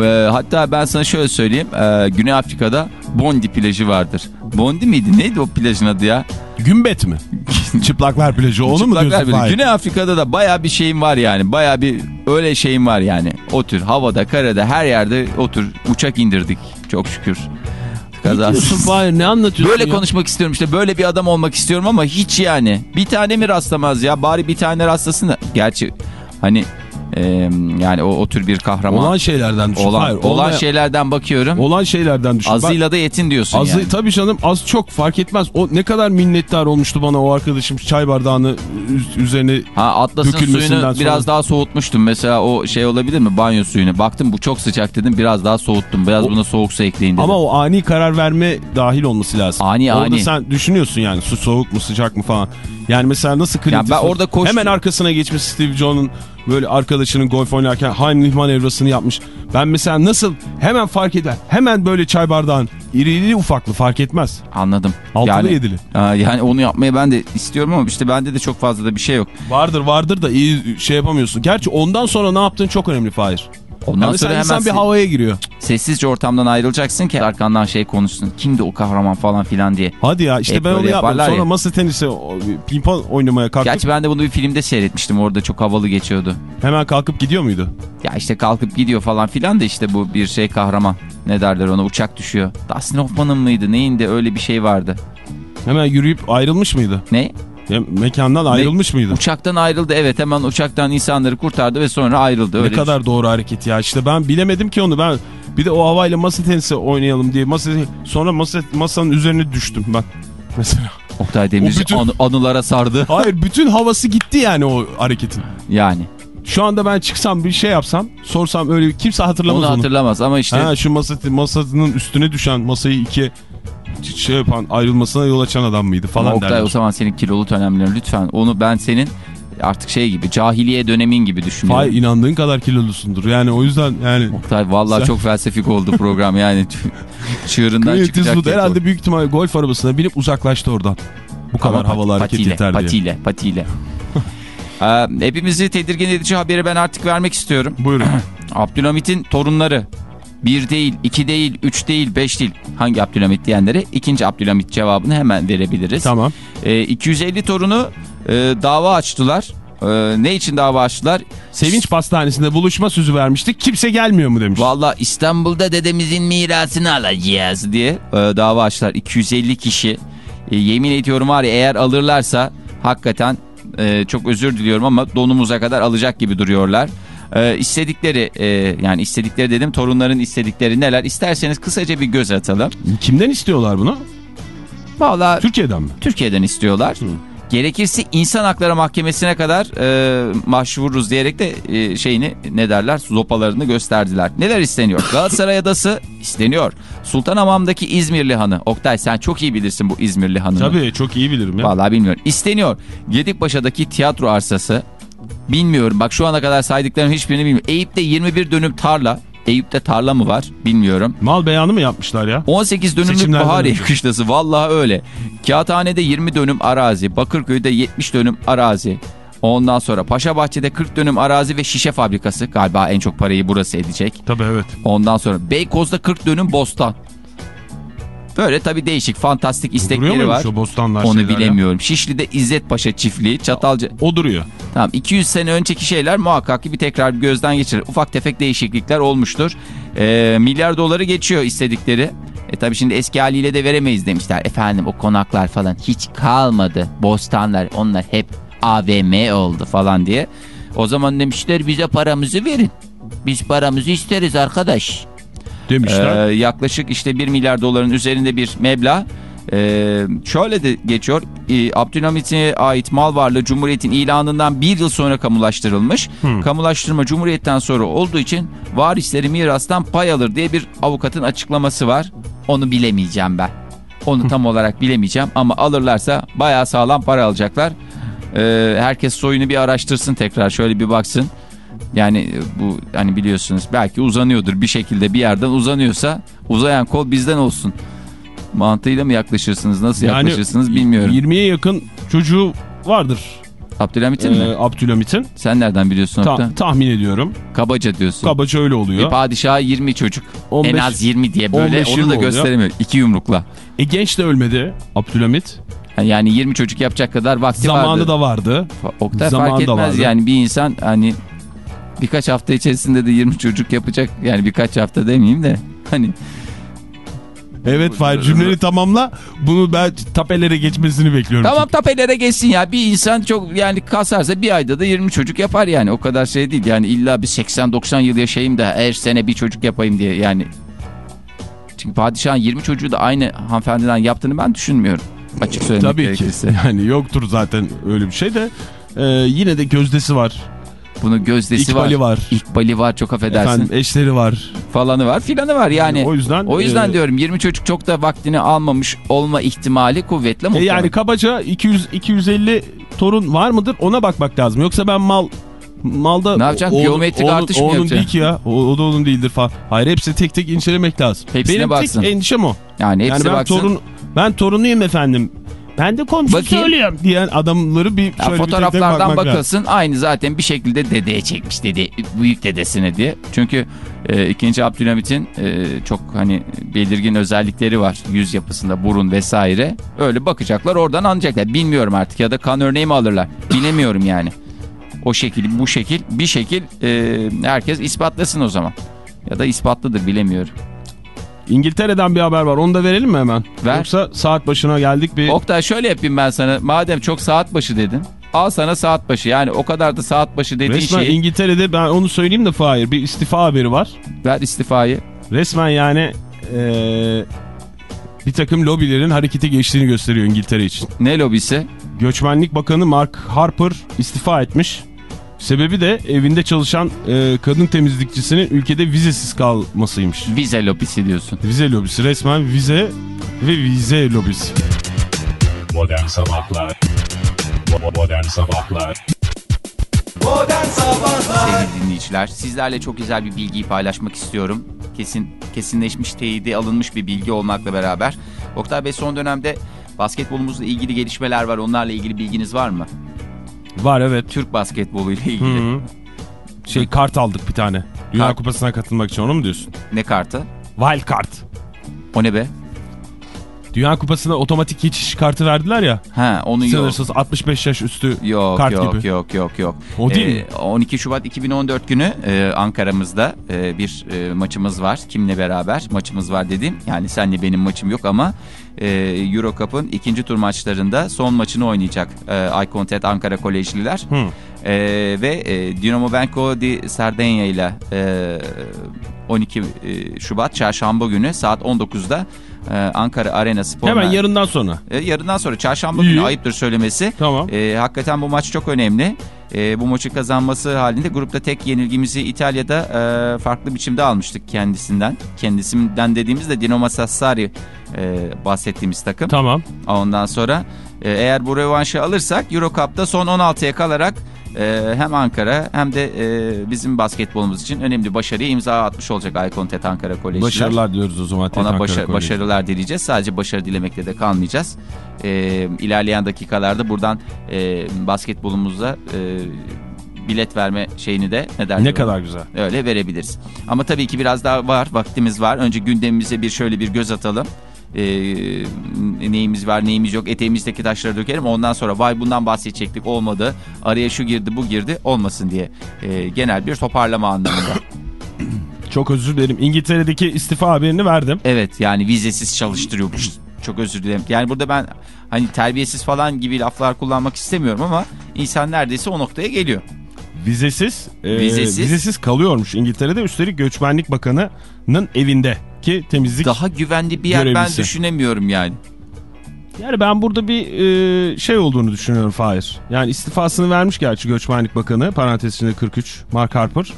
e, hatta ben sana şöyle söyleyeyim. e, Güney Afrika'da Bondi plajı vardır. Bondi miydi? Neydi o plajın adı ya? Gümbet mi? Çıplaklar plajı onu mu diyorsun plajı. Güney Afrika'da da baya bir şeyim var yani. Baya bir öyle şeyim var yani. O tür havada, karada her yerde o tür uçak indirdik. Çok şükür. Ne Kazasız. Fahir ne anlatıyorsun Böyle ya? konuşmak istiyorum işte böyle bir adam olmak istiyorum ama hiç yani. Bir tane mi rastlamaz ya bari bir tane rastlasın da. Gerçi hani e, yani o, o tür bir kahraman. Olan şeylerden düşün. olan, Fahir, olan olmaya- şeylerden bakıyorum. Olan şeylerden düşün. Azıyla da yetin diyorsun azı, yani. Tabii canım az çok fark etmez. O ne kadar minnettar olmuştu bana o arkadaşım çay bardağını üz- üzerine Ha Atlas'ın Dökülmesinden suyunu sonra- biraz daha soğutmuştum. Mesela o şey olabilir mi? Banyo suyunu. Baktım bu çok sıcak dedim. Biraz daha soğuttum. Biraz O- buna soğuk su ekleyin dedim. ama o ani karar verme dahil olması lazım. Ani, Orada ani. sen düşünüyorsun yani su soğuk mu sıcak mı falan. Yani mesela nasıl Clint Yani ben orada koştum. hemen arkasına geçmiş Steve Jones'un böyle arkadaşının golf oynarken Heimlich manevrasını yapmış. Ben mesela nasıl hemen fark eder. Hemen böyle çay bardağın irili ufaklı fark etmez. Anladım. Altılı yani, yedili. Aa, yani onu yapmayı ben de istiyorum ama işte bende de çok fazla da bir şey yok. Vardır vardır da iyi şey yapamıyorsun. Gerçi ondan sonra ne yaptığın çok önemli Fahir. Ondan Yani sonra insan hemen bir havaya giriyor. sessizce ortamdan ayrılacaksın ki arkandan şey konuşsun. Kimdi o kahraman falan filan diye. Hadi ya işte Hep ben onu yapmadım. Sonra ya. masa tenisi, pimpon oynamaya kalktık. Gerçi ben de bunu bir filmde seyretmiştim. Orada çok havalı geçiyordu. Hemen kalkıp gidiyor muydu? Ya işte kalkıp gidiyor falan filan da işte bu bir şey kahraman. Ne derler ona uçak düşüyor. Dustin Hoffman'ın mıydı neyinde öyle bir şey vardı. Hemen yürüyüp ayrılmış mıydı? Ne? Ya, mekandan ayrılmış mıydı? Uçaktan ayrıldı evet hemen uçaktan insanları kurtardı ve sonra ayrıldı. Öyle ne kadar doğru hareket ya. İşte ben bilemedim ki onu. Ben bir de o havayla masa tenisi oynayalım diye masa sonra masa masanın üzerine düştüm ben. Mesela. Oktay Demirci bütün- anı- anılara sardı. Hayır bütün havası gitti yani o hareketin. Yani Şu anda ben çıksam bir şey yapsam sorsam öyle kimse hatırlamaz onu onu. hatırlamaz ama işte Ha, şu masa, masanın üstüne düşen masayı ikiye şey yapan ayrılmasına yol açan adam mıydı Ama falan Oktay derler. o zaman senin kilolu dönemlerin lütfen onu ben senin artık şey gibi cahiliye dönemin gibi düşünüyorum. Hayır inandığın kadar kilolusundur. Yani o yüzden yani Oktay vallahi Sen- çok felsefik oldu program yani çığırından Clint çıkacak. Eastwood herhalde büyük ihtimal golf arabasına binip uzaklaştı oradan. Bu kadar Ama pat- havalı hareket patiyle, yeter diye. Patiyle, patiyle. Ee, hepimizi tedirgin edici haberi ben artık vermek istiyorum. Buyurun. Abdülhamit'in torunları. Bir değil, iki değil, üç değil, beş değil. Hangi Abdülhamit diyenlere ikinci Abdülhamit cevabını hemen verebiliriz. tamam. Ee, 250 torunu e, dava açtılar. Ee, ne için dava açtılar? Sevinç Pastanesi'nde buluşma sözü vermiştik. Kimse gelmiyor mu demiş. Valla İstanbul'da dedemizin mirasını alacağız diye e, dava açtılar. 250 kişi. E, yemin ediyorum var ya eğer alırlarsa hakikaten e, çok özür diliyorum ama donumuza kadar alacak gibi duruyorlar. E, istedikleri e, yani istedikleri dedim torunların istedikleri neler isterseniz kısaca bir göz atalım. Kimden istiyorlar bunu? Valla Türkiye'den mi? Türkiye'den istiyorlar. Gerekirse insan hakları mahkemesine kadar e, başvururuz diyerek de e, şeyini ne derler zopalarını gösterdiler. Neler isteniyor? Galatasaray Adası isteniyor. Sultanhamam'daki İzmirli Hanı. Oktay sen çok iyi bilirsin bu İzmirli Hanı'nı. Tabii çok iyi bilirim ya. Vallahi bilmiyorum. İsteniyor. Gedikpaşa'daki tiyatro arsası. Bilmiyorum. Bak şu ana kadar saydıklarım hiçbirini bilmiyorum. Eyüp'te 21 dönüm tarla. Eyüp'te tarla mı var? Bilmiyorum. Mal beyanı mı yapmışlar ya? 18 dönümlük Bahariye kışlası vallahi öyle. Kağıthane'de 20 dönüm arazi, Bakırköy'de 70 dönüm arazi. Ondan sonra Paşabahçe'de 40 dönüm arazi ve şişe fabrikası. Galiba en çok parayı burası edecek. Tabii evet. Ondan sonra Beykoz'da 40 dönüm bostan. Böyle tabii değişik fantastik istekleri var. o bostanlar Onu şeyler ya? bilemiyorum. Şişli'de İzzet Paşa çiftliği, Çatalca... O duruyor. Tamam 200 sene önceki şeyler muhakkak ki bir tekrar bir gözden geçirir. Ufak tefek değişiklikler olmuştur. Ee, milyar doları geçiyor istedikleri. E tabi şimdi eski haliyle de veremeyiz demişler. Efendim o konaklar falan hiç kalmadı. Bostanlar onlar hep AVM oldu falan diye. O zaman demişler bize paramızı verin. Biz paramızı isteriz arkadaş. Demişler. Ee, yaklaşık işte 1 milyar doların üzerinde bir meblağ. Ee, şöyle de geçiyor. Ee, Abdülhamit'e ait mal varlığı Cumhuriyet'in ilanından bir yıl sonra kamulaştırılmış. Kamulaştırma Cumhuriyet'ten sonra olduğu için varisleri mirastan pay alır diye bir avukatın açıklaması var. Onu bilemeyeceğim ben. Onu tam olarak bilemeyeceğim ama alırlarsa bayağı sağlam para alacaklar. Ee, herkes soyunu bir araştırsın tekrar şöyle bir baksın. Yani e, bu hani biliyorsunuz belki uzanıyordur bir şekilde bir yerden uzanıyorsa uzayan kol bizden olsun. Mantığıyla mı yaklaşırsınız nasıl Yani yaklaşırsınız bilmiyorum. 20'ye yakın çocuğu vardır Abdülhamit'in mi? e, Abdülhamit'in. Sen nereden biliyorsun Ta- Oktay? tahmin ediyorum. Kabaca diyorsun. Kabaca öyle oluyor. padişaha 20 çocuk. 15 en az 20 diye böyle 15 onu da 20 oluyor. gösteremiyor. İki yumrukla. E genç de ölmedi Abdülhamit. Yani 20 çocuk yapacak kadar vakti Zamanı vardı. da vardı. Oktay zamanı fark da etmez vardı. yani bir insan hani birkaç hafta içerisinde de 20 çocuk yapacak. Yani birkaç hafta demeyeyim de hani Evet Fahir cümleni tamamla. Bunu ben tapelere geçmesini bekliyorum. Tamam tapelere geçsin ya. Bir insan çok yani kasarsa bir ayda da 20 çocuk yapar yani. O kadar şey değil. Yani illa bir 80-90 yıl yaşayayım da her sene bir çocuk yapayım diye yani. Çünkü padişahın 20 çocuğu da aynı hanımefendiden yaptığını ben düşünmüyorum. Açık söylemek Tabii ki. gerekirse. Yani yoktur zaten öyle bir şey de. e, yine de gözdesi var. Bunun gözdesi İkbali var. İkbali var çok affedersin. Efendim eşleri var. Falanı var filanı var yani. Yani o yüzden, O yüzden e, diyorum 20 çocuk çok da vaktini almamış olma ihtimali kuvvetle E muhtemel. yani kabaca 200 250 torun var mıdır ona bakmak lazım. Yoksa ben mal malda Ne yapacaksın? oğlum- Geometrik oğlum- artış mı oğlum yapacaksın? değil ki ya. O, o da onun değildir falan. Hayır hepsi tek tek incelemek lazım. Hepsine Benim baksın. tek endişem o. yani hepsi yani ben baksın. torun ben torunuyum efendim. Ben de komşu Bakayım. söylüyorum diyen adamları bir Ya şöyle bir fotoğraflardan lazım. bakılsın aynı zaten bir şekilde dedeye çekmiş dedi büyük dedesine diye. Çünkü e, 2. Abdülhamit'in e, çok hani belirgin özellikleri var yüz yapısında burun vesaire. Öyle bakacaklar oradan anlayacaklar. Bilmiyorum artık ya da kan örneği mi alırlar bilemiyorum yani. O şekil bu şekil bir şekil e, herkes ispatlasın o zaman. Ya da ispatlıdır bilemiyorum. İngiltere'den bir haber var. Onu da verelim mi hemen? Ver. Yoksa saat başına geldik bir... Oktay şöyle yapayım ben sana madem çok saat başı dedin. Al sana saat başı yani o kadar da saat başı dediğin Resmen şeyi İngiltere'de ben onu söyleyeyim de Fahir bir istifa haberi var. ver istifayı. Resmen yani eee, bir takım lobilerin harekete geçtiğini gösteriyor İngiltere için. Ne lobisi? Göçmenlik Bakanı Mark Harper istifa etmiş. Sebebi de evinde çalışan eee, kadın temizlikçisinin ülkede vizesiz kalmasıymış. Vize lobisi diyorsun. Vize lobisi resmen vize ve vize lobisi. Modern Sabahlar Modern Sabahlar Modern Sabahlar Sevgili dinleyiciler sizlerle çok güzel bir bilgiyi paylaşmak istiyorum. Kesin kesinleşmiş teyidi alınmış bir bilgi olmakla beraber. Oktay Bey son dönemde basketbolumuzla ilgili gelişmeler var. Onlarla ilgili bilginiz var mı? Var evet. Türk basketboluyla ilgili. Hı. Şey kart aldık bir tane. Dünya Kart. Kupası'na katılmak için onu mu diyorsun? Ne kartı? Wild kart. O ne be? Dünya Kupası'na otomatik geçiş kartı verdiler ya. Ha onu yok. Sınırsız 65 yaş üstü Yok kart yok gibi. yok yok yok. O değil Ee, mi? 12 Şubat 2014 günü e, Ankara'mızda e, bir e, maçımız var. Kimle beraber maçımız var dedim. Yani senle benim maçım yok ama e, Euro Cup'ın ikinci tur maçlarında son maçını oynayacak e, Aykontet Ankara Kolejliler. Hı. E, ve e, Dinamo Banco di Sardegna ile e, 12 e, Şubat çarşamba günü saat 19'da e, Ankara Arena Spor Hemen yarından sonra. e, yarından sonra çarşamba İyi. günü ayıptır söylemesi. Tamam. E, hakikaten bu maç çok önemli. E, bu maçı kazanması halinde grupta tek yenilgimizi İtalya'da e, farklı biçimde almıştık kendisinden. Kendisinden dediğimizde Dinamo Sassari e, bahsettiğimiz takım. Tamam. Ondan sonra e, eğer bu rövanşı alırsak Euro Cup'ta son 16'ya kalarak e, hem Ankara hem de e, bizim basketbolumuz için önemli başarıya imza atmış olacak Aykontet Ankara Koleji'ler. Başarılar diyoruz o zaman. Ona Ankara başa- Koleji. başarılar dileyeceğiz. Sadece başarı dilemekle de kalmayacağız. Ee, ilerleyen dakikalarda buradan e, basketbolumuzda e, bilet verme şeyini de ne derler? Ne kadar güzel. Öyle verebiliriz. Ama tabii ki biraz daha var, vaktimiz var. Önce gündemimize bir şöyle bir göz atalım. Ee, neyimiz var neyimiz yok eteğimizdeki taşları dökelim ondan sonra vay bundan bahsedecektik olmadı araya şu girdi bu girdi olmasın diye Ee, genel bir toparlama anlamında. Çok özür dilerim. İngiltere'deki istifa haberini verdim. Evet yani vizesiz çalıştırıyormuş. Çok özür dilerim. Yani burada ben hani terbiyesiz falan gibi laflar kullanmak istemiyorum ama insan neredeyse o noktaya geliyor. Vizesiz, e, Vizesiz. vizesiz kalıyormuş İngiltere'de. Üstelik Göçmenlik Bakanı'nın evinde ki temizlik. Daha güvenli bir yer ben Görevlisi. düşünemiyorum yani. Yani ben burada bir e, şey olduğunu düşünüyorum Fahir. Yani istifasını vermiş gerçi Göçmenlik Bakanı parantez içinde 43 Mark Harper.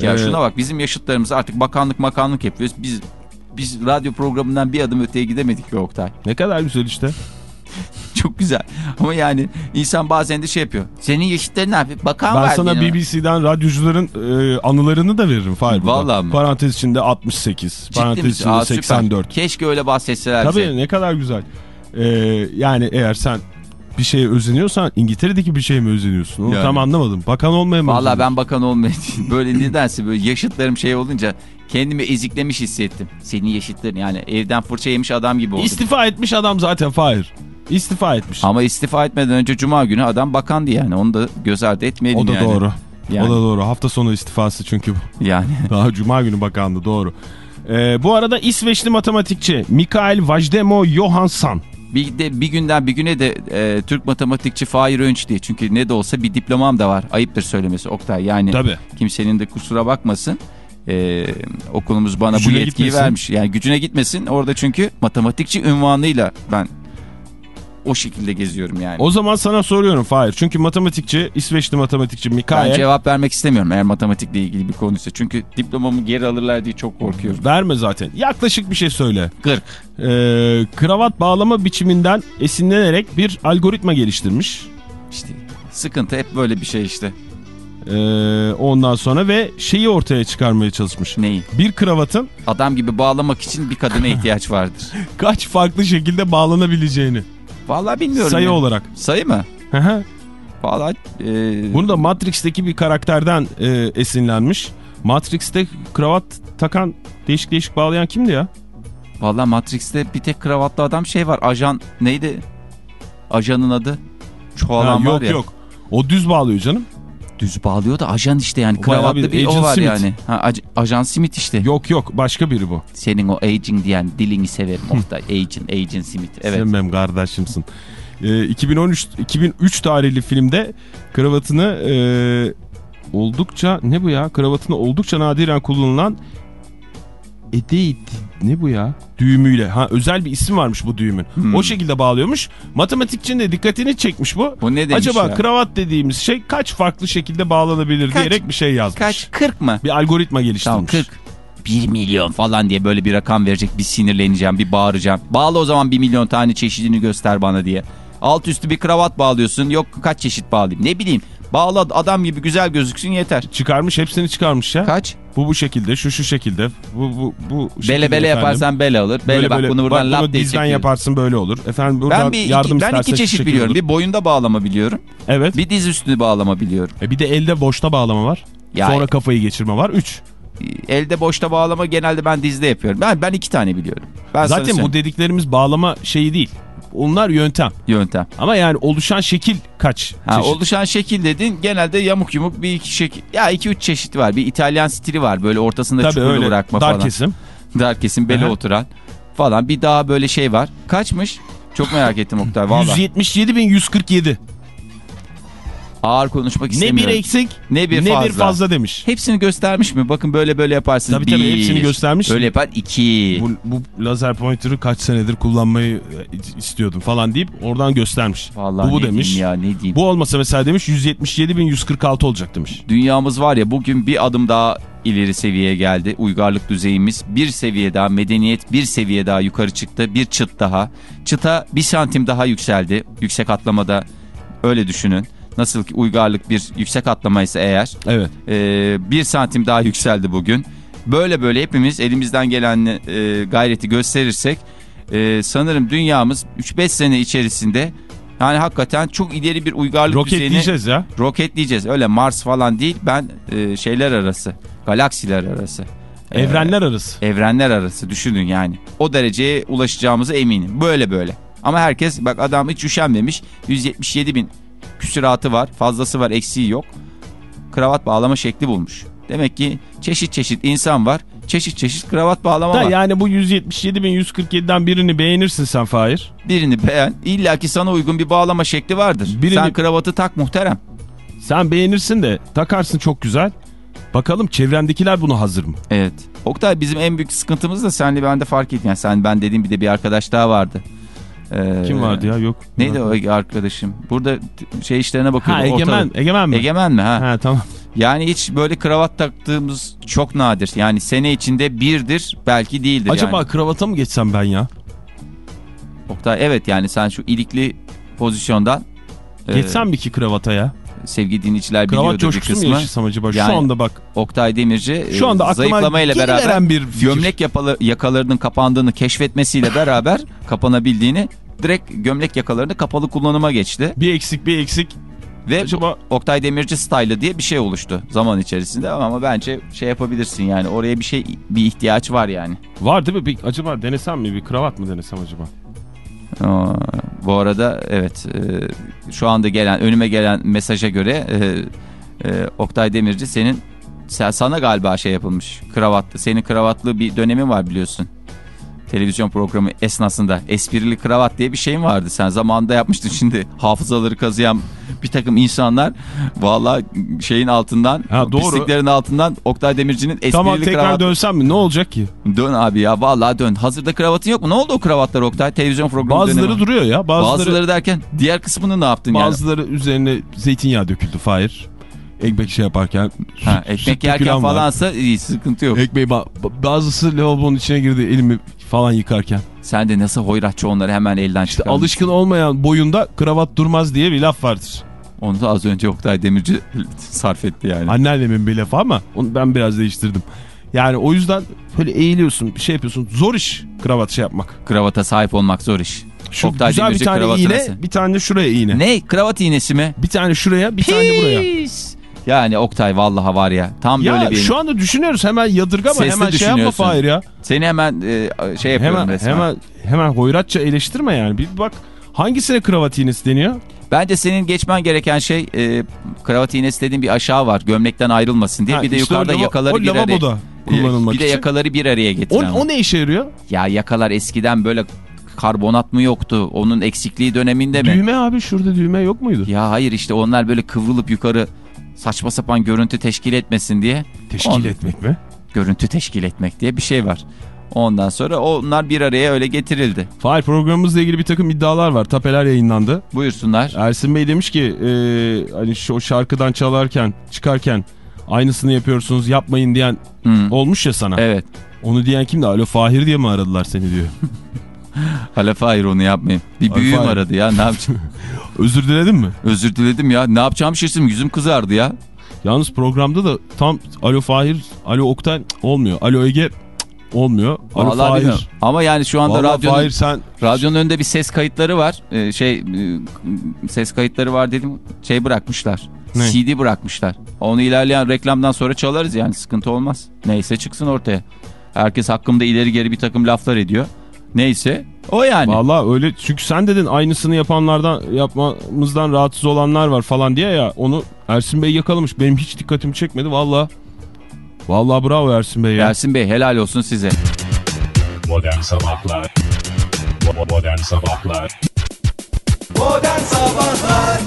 Ya Ee, şuna bak bizim yaşıtlarımız artık bakanlık makanlık yapıyoruz. Biz biz radyo programından bir adım öteye gidemedik be Oktay. Ne kadar güzel işte. Çok güzel. Ama yani insan bazen de şey yapıyor. Senin yaşıtların ne yapıyor? Bakan Ben var. sana diyor. BBC'den radyocuların e, anılarını da veririm Fahir. Vallahi mi? Parantez içinde 68, Ciddi parantez misin? içinde Aa, süper. 84. Keşke öyle bahsetseler bize. Tabii ne kadar güzel. Ee, yani eğer sen bir şeye özeniyorsan İngiltere'deki bir şeye mi özeniyorsun? Onu Yani. tam anlamadım. Bakan olmaya mı özeniyorsun? ben bakan olmayı böyle nedense böyle yaşıtlarım şey olunca kendimi eziklemiş hissettim. Senin yaşıtların yani evden fırça yemiş adam gibi oldum. İstifa etmiş adam zaten Fahir. İstifa etmiş. Ama istifa etmeden önce cuma günü adam bakandı yani onu da göz ardı etmeyelim o da yani. doğru. Yani. O da doğru. Hafta sonu istifası çünkü bu. Yani Daha cuma günü bakandı doğru. Ee, bu arada İsveçli matematikçi Mikael Vajdemo Johansson. bir de bir günden bir güne de e, Türk matematikçi Fahir Önç diye. Çünkü ne de olsa bir diplomam da var. Ayıptır söylemesi Oktay. Yani Tabii. kimsenin de kusura bakmasın. E, okulumuz bana Gücüne bu yetkiyi gitmesin. vermiş. Yani gücüne gitmesin. Orada çünkü matematikçi ünvanıyla ben o şekilde geziyorum yani. O zaman sana soruyorum Fahir. Çünkü matematikçi, İsveçli matematikçi ben Mikael. cevap vermek istemiyorum eğer matematikle ilgili bir konuysa. Çünkü diplomamı geri alırlar diye çok korkuyorum. Verme zaten. Yaklaşık bir şey söyle. 40. Ee, kravat bağlama biçiminden esinlenerek bir algoritma geliştirmiş. İşte sıkıntı hep böyle bir şey işte. Ee, ondan sonra ve şeyi ortaya çıkarmaya çalışmış. Neyi? Bir kravatın Adam gibi bağlamak için bir kadına ihtiyaç vardır. kaç farklı şekilde bağlanabileceğini Vallahi bilmiyorum. sayı ya. olarak. Sayı mı? Hı hı. Vallahi e, Bunu da Matrix'teki bir karakterden e, esinlenmiş. Matrix'te kravat takan değişik değişik bağlayan kimdi ya? Vallahi Matrix'te bir tek kravatlı adam şey var. Ajan neydi? Ajanın adı? Çoğalan Ha, var yok ya. yok. O düz bağlıyor canım. Düz bağlıyor da ajan işte yani. Kravatlı bir bir, o var Smith. yani. Ha, aj- ajan Smith işte. Yok yok başka biri bu. Senin o aging diyen dilini severim. Oktay. Agent, Agent Smith. Evet. Sen benim kardeşimsin. Ee, 2013 2003 tarihli filmde kravatını e, oldukça ne bu ya? Kravatını oldukça nadiren kullanılan Edeit ne bu ya? Düğümüyle. Ha özel bir isim varmış bu düğümün. Hmm. O şekilde bağlıyormuş. Matematikçinin de dikkatini çekmiş bu. Bu ne demiş Acaba ya? kravat dediğimiz şey kaç farklı şekilde bağlanabilir Kaç? diyerek bir şey yazmış. Kaç? 40 mı? Bir algoritma geliştirmiş. Tamam 40. 1 milyon falan diye böyle bir rakam verecek bir sinirleneceğim bir bağıracağım. Bağla o zaman 1 milyon tane çeşidini göster bana diye. Alt üstü bir kravat bağlıyorsun yok kaç çeşit bağlayayım ne bileyim. Bağla adam gibi güzel gözüksün yeter. Çıkarmış hepsini çıkarmış ya. Kaç? Bu bu şekilde, şu şu şekilde. Bu bu bu Bele şekilde bele efendim. yaparsan bele alır. Bele bak bunu buradan bak, lap diye çekiyoruz. yaparsın böyle olur. Efendim buradan Ben bir yardım iki, ben iki çeşit biliyorum. olur. Bir boyunda bağlama biliyorum. Evet. Bir diz üstü bağlama biliyorum. E bir de elde boşta bağlama var. Ya- Sonra kafayı geçirme var. 3. Elde boşta bağlama genelde ben dizde yapıyorum. Ben ben iki tane biliyorum. Ben Zaten bu dediklerimiz bağlama şeyi değil. Onlar yöntem. yöntem. Ama yani oluşan şekil kaç Ha, çeşit? oluşan şekil dedin genelde yamuk yumuk bir iki şekil. Ya iki üç çeşit var. Bir İtalyan stili var böyle ortasında Tabii çukurlu öyle bırakma dar falan. kesim. Dar kesim bele Aha. oturan falan. Bir daha böyle şey var. Kaçmış? Çok merak ettim Oktay valla. 177.147. Ağır konuşmak Ne istemiyorum. bir eksik ne bir ne fazla. bir fazla demiş. Hepsini göstermiş mi? Bakın böyle böyle yaparsınız. Tabii tabii, Bir. hepsini göstermiş. Böyle yapar iki. Bu, bu lazer pointer'ı kaç senedir kullanmayı e, istiyordum falan deyip oradan göstermiş. Vallahi bu bu ne demiş. ya ne diyeyim. Bu olmasa mesela demiş 177.146 olacak demiş. Dünyamız var ya bugün bir adım daha ileri seviyeye geldi. Uygarlık düzeyimiz bir seviye daha, medeniyet bir seviye daha yukarı çıktı. Bir çıt daha. Çıta bir santim daha yükseldi. Yüksek atlamada öyle düşünün. Nasıl ki uygarlık bir yüksek atlamaysa eğer Evet. e, bir santim daha yükseldi bugün. Böyle böyle hepimiz elimizden gelen e, gayreti gösterirsek e, sanırım dünyamız 3-5 sene içerisinde yani hakikaten çok ileri bir uygarlık düzeyine Roketleyeceğiz ya. roketleyeceğiz. Öyle Mars falan değil. Ben e, şeyler arası, galaksiler arası. e, Evrenler arası. evrenler arası düşünün yani. O dereceye ulaşacağımıza eminim. Böyle böyle. Ama herkes bak adam hiç üşenmemiş. 177 bin küsuratı var. Fazlası var eksiği yok. Kravat bağlama şekli bulmuş. Demek ki çeşit çeşit insan var. Çeşit çeşit kravat bağlama Da var. yani bu 177.147'den birini beğenirsin sen Fahir. Birini beğen. İlla ki sana uygun bir bağlama şekli vardır. Birini- Sen kravatı tak muhterem. Sen beğenirsin de takarsın çok güzel. Bakalım çevrendekiler buna hazır mı? Evet. Oktay bizim en büyük sıkıntımız da senle ben de fark ettim. Yani sen ben dediğim bir de bir arkadaş daha vardı. Ee, Kim vardı ya yok. Neydi o arkadaşım? Burada şey işlerine bakıyor. Ha Egemen, Egemen mi? Egemen mi ha? Ha tamam. Yani hiç böyle kravat taktığımız çok nadir. Yani sene içinde birdir belki değildir Acaba yani. kravata mı geçsem ben ya? Oktay evet yani sen şu ilikli pozisyondan e, Geçsem bir ki kravata ya. Sevgili dinleyiciler Kravat biliyordur bir coşkusu mu kısmı. yaşasam acaba? Yani- Şu anda bak. Oktay Demirci Şu anda e, zayıflamayla beraber bir fikir. gömlek yapalı, yakalarının kapandığını keşfetmesiyle beraber kapanabildiğini direkt gömlek yakalarını kapalı kullanıma geçti. Bir eksik bir eksik. Ve Acaba Oktay Demirci style'ı diye bir şey oluştu zaman içerisinde ama bence şey yapabilirsin yani oraya bir şey bir ihtiyaç var yani. var değil mi? Bir, acaba denesem mi? Bir kravat mı denesem acaba? Bu arada evet e, şu anda gelen önüme gelen mesaja göre e, e, Oktay Demirci senin sen, sana galiba şey yapılmış kravatlı senin kravatlı bir dönemin var biliyorsun. Televizyon programı esnasında esprili kravat diye bir şeyin vardı. Sen zamanında yapmıştın şimdi hafızaları kazıyan bir takım insanlar valla şeyin altından Ha, doğru. pisliklerin altından Oktay Demirci'nin esprili Tamam tekrar kravat. dönsem mi ne olacak ki? Dön abi ya vallahi dön. Hazırda kravatın yok mu? Ne oldu o kravatlar Oktay? Televizyon programı Bazıları dönemi. duruyor ya bazıları, Bazıları derken diğer kısmını ne yaptın yani? bazıları üzerine zeytinyağı döküldü Fahir. Ekmek şey yaparken. Ha, ekmek yerken var. falansa iyi sıkıntı yok. Ekmeği ba- bazısı lavabonun içine girdi elimi falan yıkarken. Sen de nasıl hoyratçı onları hemen elden İşte çıkardın. alışkın olmayan boyunda kravat durmaz diye bir laf vardır. Onu da az önce Oktay Demirci sarf etti yani. Anneannemin bir lafı ama onu ben biraz değiştirdim. Yani o yüzden böyle eğiliyorsun bir şey yapıyorsun. Zor iş kravat şey yapmak. Kravata sahip olmak zor iş. Şu Oktay güzel bir Demirci tane kravatı iğne nasıl? bir tane de şuraya iğne. Ne? Kravat iğnesi mi? Bir tane şuraya bir tane de buraya. Yani Oktay vallahi var ya tam Ya böyle bir... şu anda düşünüyoruz hemen yadırgama Sesli hemen şey yapma. Fahir ya. Seni hemen e, şey yapıyorum Hemen, resmen. hemen, hemen hoyratça eleştirme yani. Bir bak hangisine kravat iğnesi deniyor? Bence senin geçmen gereken şey e, kravat iğnesi dediğin bir aşağı var. Gömlekten ayrılmasın diye. Ha, bir de işte o yukarıda lava- yakaları o bir araya... lavaboda kullanılmak Bir de için. yakaları bir araya O, getiren. o ne işe yarıyor? Ya yakalar eskiden böyle karbonat mı yoktu? Onun eksikliği döneminde mi? Düğme abi şurada düğme yok muydu? Ya hayır işte onlar böyle kıvrılıp yukarı saçma sapan görüntü teşkil etmesin diye. Teşkil On- etmek mi? Görüntü teşkil etmek diye bir şey var. Ondan sonra onlar bir araya öyle getirildi. Fahir programımızla ilgili bir takım iddialar var. Tapeler yayınlandı. Buyursunlar. Ersin Bey demiş ki e, hani şu şarkıdan çalarken çıkarken aynısını yapıyorsunuz yapmayın diyen Hmm. olmuş ya sana. Evet. Onu diyen kimdi? Alo Fahir diye mi aradılar seni diyor. Hala hayır onu yapmayın. Bir büyüğüm hayır. aradı ya ne yapacağım? Özür diledin mi? Özür diledim ya. Ne yapacağım şaşırdım. Yüzüm kızardı ya. Yalnız programda da tam Alo Fahir, Alo Oktay olmuyor. Alo Ege olmuyor. Alo Vallahi Fahir. bilmiyorum. Ama yani şu anda Vallahi radyonun, Fahir sen radyonun önünde bir ses kayıtları var. Ee, şey e, ses kayıtları var dedim. Şey bırakmışlar. Ne? CD bırakmışlar. Onu ilerleyen reklamdan sonra çalarız yani sıkıntı olmaz. Neyse çıksın ortaya. Herkes hakkımda ileri geri bir takım laflar ediyor. Neyse o yani. Vallahi öyle çünkü sen dedin aynısını yapanlardan yapmamızdan rahatsız olanlar var falan diye ya onu Ersin Bey yakalamış. Benim hiç dikkatimi çekmedi vallahi. Vallahi bravo Ersin Bey ya. Ersin Bey helal olsun size. Modern Sabahlar Modern Sabahlar Modern Sabahlar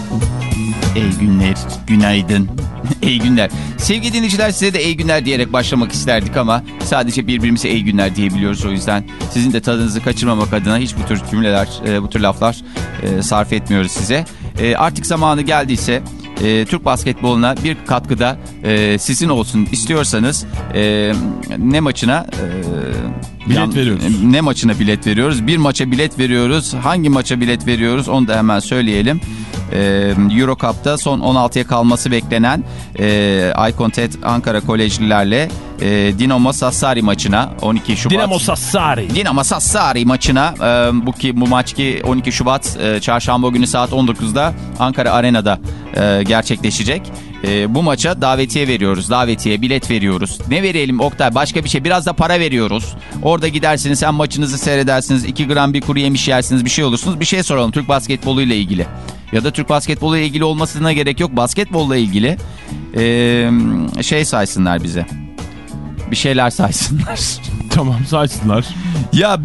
İyi günler, günaydın. iyi günler. Sevgili dinleyiciler size de iyi günler diyerek başlamak isterdik ama sadece birbirimize iyi günler diyebiliyoruz. O yüzden sizin de tadınızı kaçırmamak adına hiç bu tür cümleler, e, bu tür laflar e, sarf etmiyoruz size. E, artık zamanı geldiyse e, Türk basketboluna bir katkıda e, sizin olsun istiyorsanız e, ne maçına e, Bilet veriyoruz. Ne maçına bilet veriyoruz? Bir maça bilet veriyoruz. Hangi maça bilet veriyoruz? Onu da hemen söyleyelim. Ee, Euro Cup'ta son 16'ya kalması beklenen e, Aykontet Ankara Kolejlilerle e, Dinamo Sassari maçına 12 Şubat. Dinamo Sassari. Dinamo Sassari maçına e, bu ki bu maç ki 12 Şubat e, çarşamba günü saat 19'da Ankara Arena'da e, gerçekleşecek. E, bu maça davetiye veriyoruz. Davetiye bilet veriyoruz. Ne verelim Oktay? Başka bir şey. Biraz da para veriyoruz. Orada gidersiniz hem maçınızı seyredersiniz. 2 gram bir kuru yemiş yersiniz. Bir şey olursunuz. Bir şey soralım Türk basketbolu ile ilgili. Ya da Türk basketbolu ile ilgili olmasına gerek yok. Basketbolla ilgili e, şey saysınlar bize. Bir şeyler saysınlar. Tamam saysınlar. Ya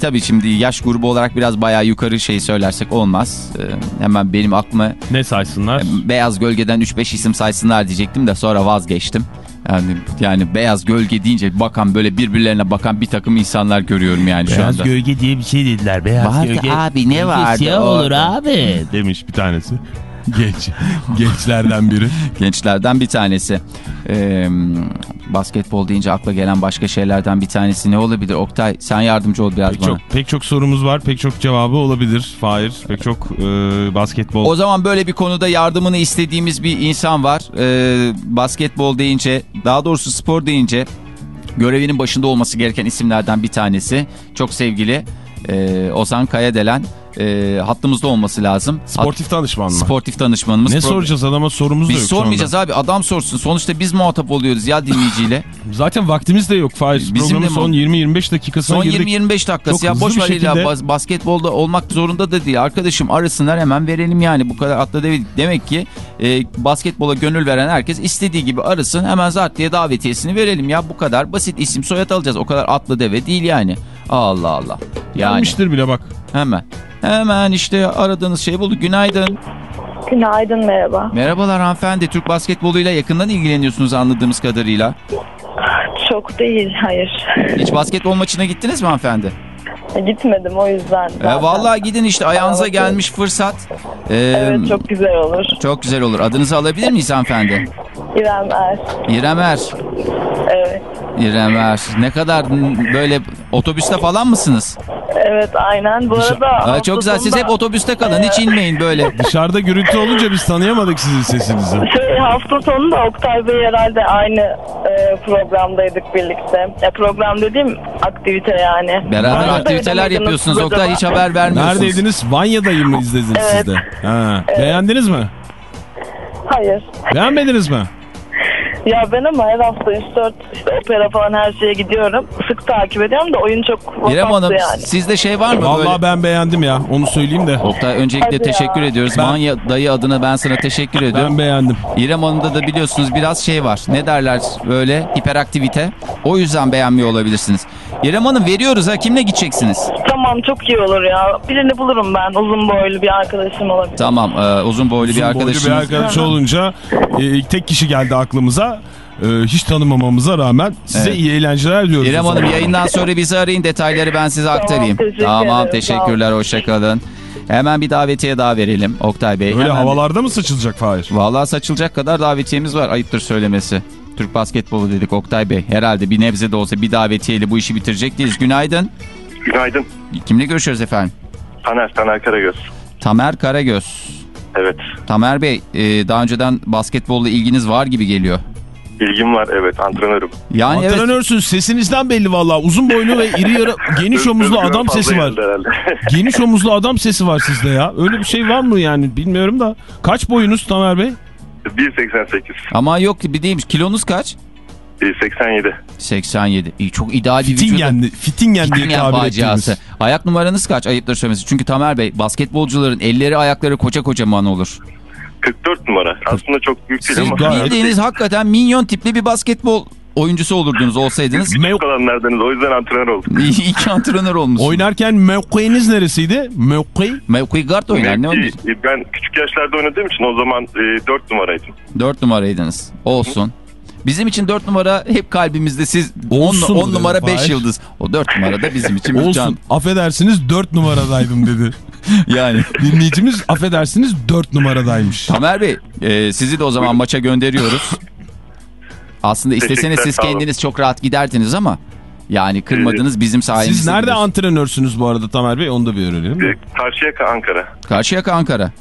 tabii şimdi yaş grubu olarak biraz bayağı yukarı şey söylersek olmaz. Ee, hemen benim aklıma Ne saysınlar? beyaz gölgeden 3-5 isim saysınlar diyecektim de sonra vazgeçtim. Yani yani beyaz gölge deyince bakan böyle birbirlerine bakan bir takım insanlar görüyorum yani şu anda. gölge diye bir şey dediler. Beyaz Vardı abi ne vardı? Siyah olur abi. Demiş bir tanesi. Genç. Gençlerden biri. Gençlerden bir tanesi. Ee, basketbol deyince akla gelen başka şeylerden bir tanesi ne olabilir? Oktay sen yardımcı ol biraz Pek bana. çok, pek çok sorumuz var. Pek çok cevabı olabilir. Fahir. Pek çok e, basketbol. O zaman böyle bir konuda yardımını istediğimiz bir insan var. Ee, basketbol deyince, daha doğrusu spor deyince görevinin başında olması gereken isimlerden bir tanesi. Çok sevgili e, Ozan Kayadelen e, hattımızda olması lazım. Sportif danışman mı? Sportif danışmanımız. ne soracağız adama sorumuz da yok Biz sormayacağız abi adam sorsun. Sonuçta biz muhatap oluyoruz ya dinleyiciyle. Zaten vaktimiz de yok Fahir. Bizim Programın son 20-25 dakikasına Son girdik. 20-25 dakikası Çok ya boş ver şekilde- bas- basketbolda olmak zorunda da değil. Arkadaşım arasınlar hemen verelim yani bu kadar atla değil. Demek ki e, basketbola gönül veren herkes istediği gibi arasın hemen zart diye davetiyesini verelim ya bu kadar basit isim soyad alacağız. O kadar atlı deve değil yani. Allah Allah. Yani Gelmiştir bile bak. hemen. Hemen işte aradığınız şey buldu. Günaydın. Günaydın merhaba. Merhabalar hanımefendi. Türk basketboluyla yakından ilgileniyorsunuz anladığımız kadarıyla. Çok değil hayır. Hiç basketbol maçına gittiniz mi hanımefendi? Gitmedim o yüzden. E, zaten. vallahi gidin işte ayağınıza gelmiş fırsat. E, Evet çok güzel olur. çok güzel olur. Adınızı alabilir miyiz hanımefendi? İrem Er. İrem Er. Evet. İrem Er. Ne kadar böyle otobüste falan mısınız? Evet aynen. Bu arada Aa, çok güzel. Siz hep otobüste kalın. Hiç inmeyin böyle. Dışarıda gürültü olunca biz tanıyamadık sizin sesinizi. Şey, hafta sonu da Oktay Bey herhalde aynı e, programdaydık birlikte. Ya, program dediğim aktivite yani. Beraber Vanya'da aktiviteler yapıyorsunuz. Oktay acaba? hiç haber vermiyorsunuz. Neredeydiniz? Vanya'dayım mı izlediniz Evet. siz de? Ha. Beğendiniz mi? Hayır. Beğenmediniz mi? Ya ben ama her hafta 3-4 işte opera falan her şeye gidiyorum. Sık takip ediyorum da oyun çok İrem Hanım yani. sizde şey var mı Vallahi böyle? ben beğendim ya. Onu söyleyeyim de. Oktay öncelikle Hadi ya. teşekkür ediyoruz. Ben- Manya dayı adına ben sana teşekkür ediyorum. Ben beğendim. İrem Hanım'da da biliyorsunuz biraz şey var. Ne derler böyle hiperaktivite. O yüzden beğenmiyor olabilirsiniz. İrem Hanım veriyoruz ha. Kimle gideceksiniz? Tamam çok iyi olur ya. Birini bulurum ben. Uzun boylu bir arkadaşım olabilir. Tamam e, uzun boylu Uzun bir boylu arkadaşınız. bir arkadaş olunca e, tek kişi geldi aklımıza. E, hiç tanımamamıza rağmen size Evet. iyi eğlenceler diyoruz. İrem Hanım yayından sonra bizi arayın. Detayları ben size aktarayım. teşekkür Tamam ederim, teşekkürler. Hoşçakalın. Hemen bir davetiye daha verelim Oktay Bey. Öyle Hemen- havalarda mı saçılacak Fahir? Vallahi saçılacak kadar davetiyemiz var. Ayıptır söylemesi. Türk basketbolu dedik Oktay Bey. Herhalde bir nebze de olsa bir davetiyeyle bu işi bitirecek değiliz. Günaydın. Günaydın. Kimle görüşüyoruz efendim? Taner, Taner Karagöz. Tamer Karagöz. Evet. Tamer Bey e, daha önceden basketbolla ilginiz var gibi geliyor. İlgim var evet antrenörüm. Yani evet. Antrenörsünüz sesinizden belli vallahi. Uzun boylu ve iri yarı geniş omuzlu adam sesi var. Geniş omuzlu adam sesi var sizde ya. Öyle bir şey var mı yani bilmiyorum da. Kaç boyunuz Tamer Bey? 1.88. Ama yok bir değilmiş. Kilonuz kaç? 87. 87. İyi, çok ideal bir vücuda. Fitingen, fitingen diye Fitingen tabir ettiğimiz. Ayak numaranız kaç? Ayıptır söylemesi. Çünkü Tamer Bey basketbolcuların elleri ayakları koca kocaman olur. 44 numara. Aslında çok büyük değil Siz ama. bildiğiniz hakikaten minyon tipli bir basketbol oyuncusu olurdunuz olsaydınız. Mev- Çok alanlardınız o yüzden antrenör oldum. İyi iki antrenör olmuşsunuz. Oynarken mevkiiniz neresiydi? Mevki? Mevki guard oynar ne Mevki- oynuyorsun? Ben küçük yaşlarda oynadığım için o zaman e, 4 numaraydım. 4 numaraydınız. Olsun. Bizim için 4 numara hep kalbimizde siz 10 Olsun mu dedi numara 5 Fahir? yıldız. O 4 numara da bizim için Olsun. can. Affedersiniz 4 numaradaydım dedi. Yani. Dinleyicimiz affedersiniz 4 numaradaymış. Tamer Bey e, sizi de o zaman maça gönderiyoruz. Aslında isteseniz siz kendiniz çok rahat giderdiniz ama yani kırmadınız bizim sayenizde. Siz nerede gidiyoruz. antrenörsünüz bu arada Tamer Bey? Onu da bir öğrenelim. E, Karşıyaka Ankara. Karşıyaka Ankara.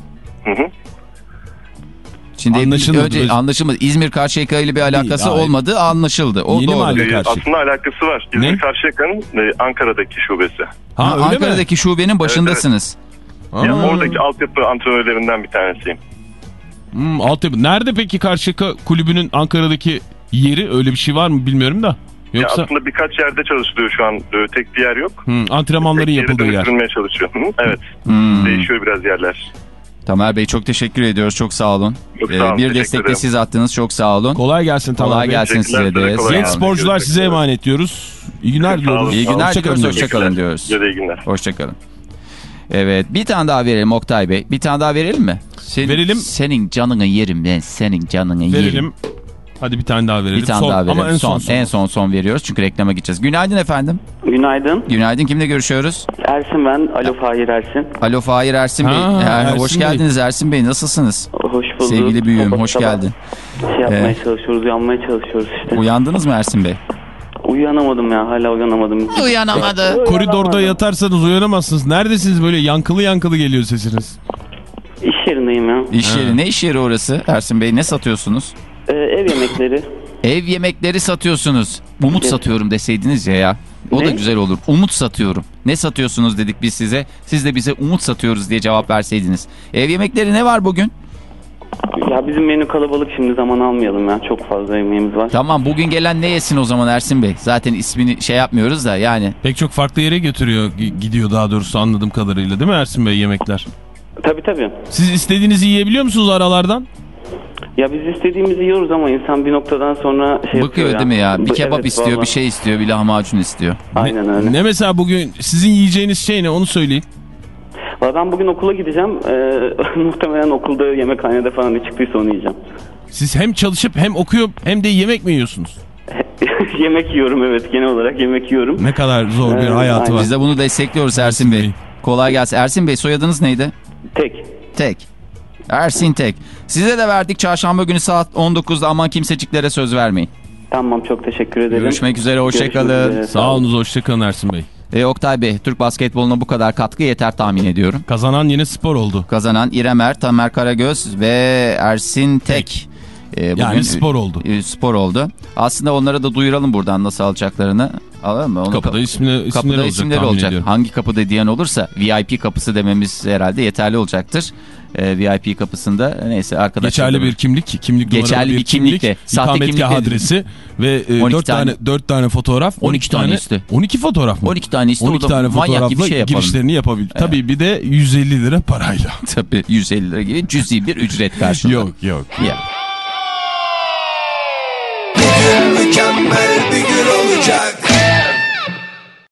Hı hı. Şimdi Anlaşılmadı. önce anlaşılmadı. İzmir Karşıyaka ile bir alakası hayır. olmadığı anlaşıldı. O Yeni doğru. mahalle. E, Karşı. aslında alakası var. Ne? İzmir Karşıyaka'nın e, Ankara'daki şubesi. Ha, Ha, Ankara'daki şubenin başındasınız. mi? Yani Aa. oradaki altyapı antrenörlerinden bir tanesiyim. Hmm, altyapı. Nerede peki Karşıyaka kulübünün Ankara'daki yeri? Öyle bir şey var mı bilmiyorum da. Ya Yoksa aslında birkaç yerde çalışılıyor şu an. E, tek bir yer yok. hmm, antrenmanların yapıldığı yer. çalışıyor. Evet. Hmm. Değişiyor biraz yerler. Tamer Bey çok teşekkür ediyoruz. Çok sağ olun. Çok Ee, sağ olun, bir teşekkür destek de ederim. siz attınız. Çok sağ olun. Kolay gelsin Tamer Kolay Bey. gelsin size de. Genç sporcular size emanet diyoruz. İyi günler Sağ olun. diliyoruz. İyi günler Hoşça kalın diliyoruz. diyoruz. Hoşçakalın diyoruz. İyi günler. Hoşçakalın. Evet bir tane daha verelim Oktay Bey. Bir tane daha verelim mi? Senin, Verelim. Senin canını yerim ben. Senin canını yerim. Verelim. Hadi bir tane daha verelim. Bir tane Son, daha verelim. Ama en son. son. En son son veriyoruz çünkü reklama gideceğiz. Günaydın efendim. Günaydın. Günaydın. Kimle görüşüyoruz? Ersin ben. Alo Fahir Ersin. Alo Fahir Ersin Bey. Ha, Ersin hoş Bey. geldiniz Ersin Bey. Nasılsınız? Hoş bulduk. Sevgili büyüğüm hoş geldin. Şey yapmaya Ee, çalışıyoruz, uyanmaya çalışıyoruz işte. Uyandınız mı Ersin Bey? Uyanamadım ya, hala uyanamadım. Uyanamadı. Koridorda yatarsanız uyanamazsınız. Neredesiniz böyle yankılı yankılı geliyor sesiniz. İş yerindeyim ya. İş yeri. Ne iş yeri orası Ersin Bey? Ne satıyorsunuz? Ee, ev yemekleri. Ev yemekleri satıyorsunuz. Umut Evet. satıyorum deseydiniz ya ya. O da Ne? güzel olur. Umut satıyorum. Ne satıyorsunuz dedik biz size. Siz de bize umut satıyoruz diye cevap verseydiniz. Ev yemekleri ne var bugün? Ya bizim menü kalabalık şimdi zaman almayalım ya. Çok fazla yemeğimiz var. Tamam bugün gelen ne yesin o zaman Ersin Bey? Zaten ismini şey yapmıyoruz da yani. Pek çok farklı yere götürüyor, gi- gidiyor daha doğrusu anladığım kadarıyla değil mi Ersin Bey yemekler? Tabii tabii. Siz istediğinizi yiyebiliyor musunuz aralardan? Ya biz istediğimizi yiyoruz ama insan bir noktadan sonra şey ya. değil mi ya? Bir Bu- kebap evet, istiyor, vallahi. bir şey istiyor, bir lahmacun istiyor. Aynen öyle. Ne mesela bugün sizin yiyeceğiniz şey ne onu söyleyin. Valla Ben bugün okula gideceğim. Ee, muhtemelen okulda yemekhanede falan ne çıktıysa onu yiyeceğim. Siz hem çalışıp hem okuyor hem de yemek mi yiyorsunuz? yemek yiyorum evet genel olarak yemek yiyorum. Ne kadar zor bir Evet, hayatı aynen. var. Biz de bunu destekliyoruz Ersin Bey. Kolay gelsin. Ersin Bey soyadınız neydi? Tek. Tek. Ersin Tek. Size de verdik çarşamba günü saat 19'da aman kimseciklere söz vermeyin. Tamam çok teşekkür ederim. Görüşmek üzere, hoşça Görüşmek kalın. üzere. Sağ olunuz hoşçakalın Ersin Bey. E, Oktay Bey, Türk basketboluna bu kadar katkı yeter tahmin ediyorum. Kazanan yine spor oldu. Kazanan İrem Er, Tamer Karagöz ve Ersin Tek. E, bugün- Yani spor oldu. E, spor oldu. Aslında onlara da duyuralım buradan nasıl alacaklarını. Alalım mı? Onu Kapıda ismi, isimleri Kapıda olacak isimleri tahmin olacak. ediyorum. Hangi kapıda diyen olursa VIP kapısı dememiz herhalde yeterli olacaktır. Ee, VIP kapısında neyse arkadaşlar. Geçerli bir kimlik, kimlik Geçerli numaralı bir kimlikle, sahte ikametgah kimlikle- adresi ve 12 4 tane, tane- 4 tane fotoğraf, 12 tane iste. 12 fotoğraf mı? 12 tane iste, 12 o da tane manyak fotoğrafla gibi şey yapalım. girişlerini yapabilir. Tabii bir de 150 lira parayla. Tabii 150 lira gibi cüzi bir ücret karşılığında. yok yok. Ya. Mükemmel bir gün olacak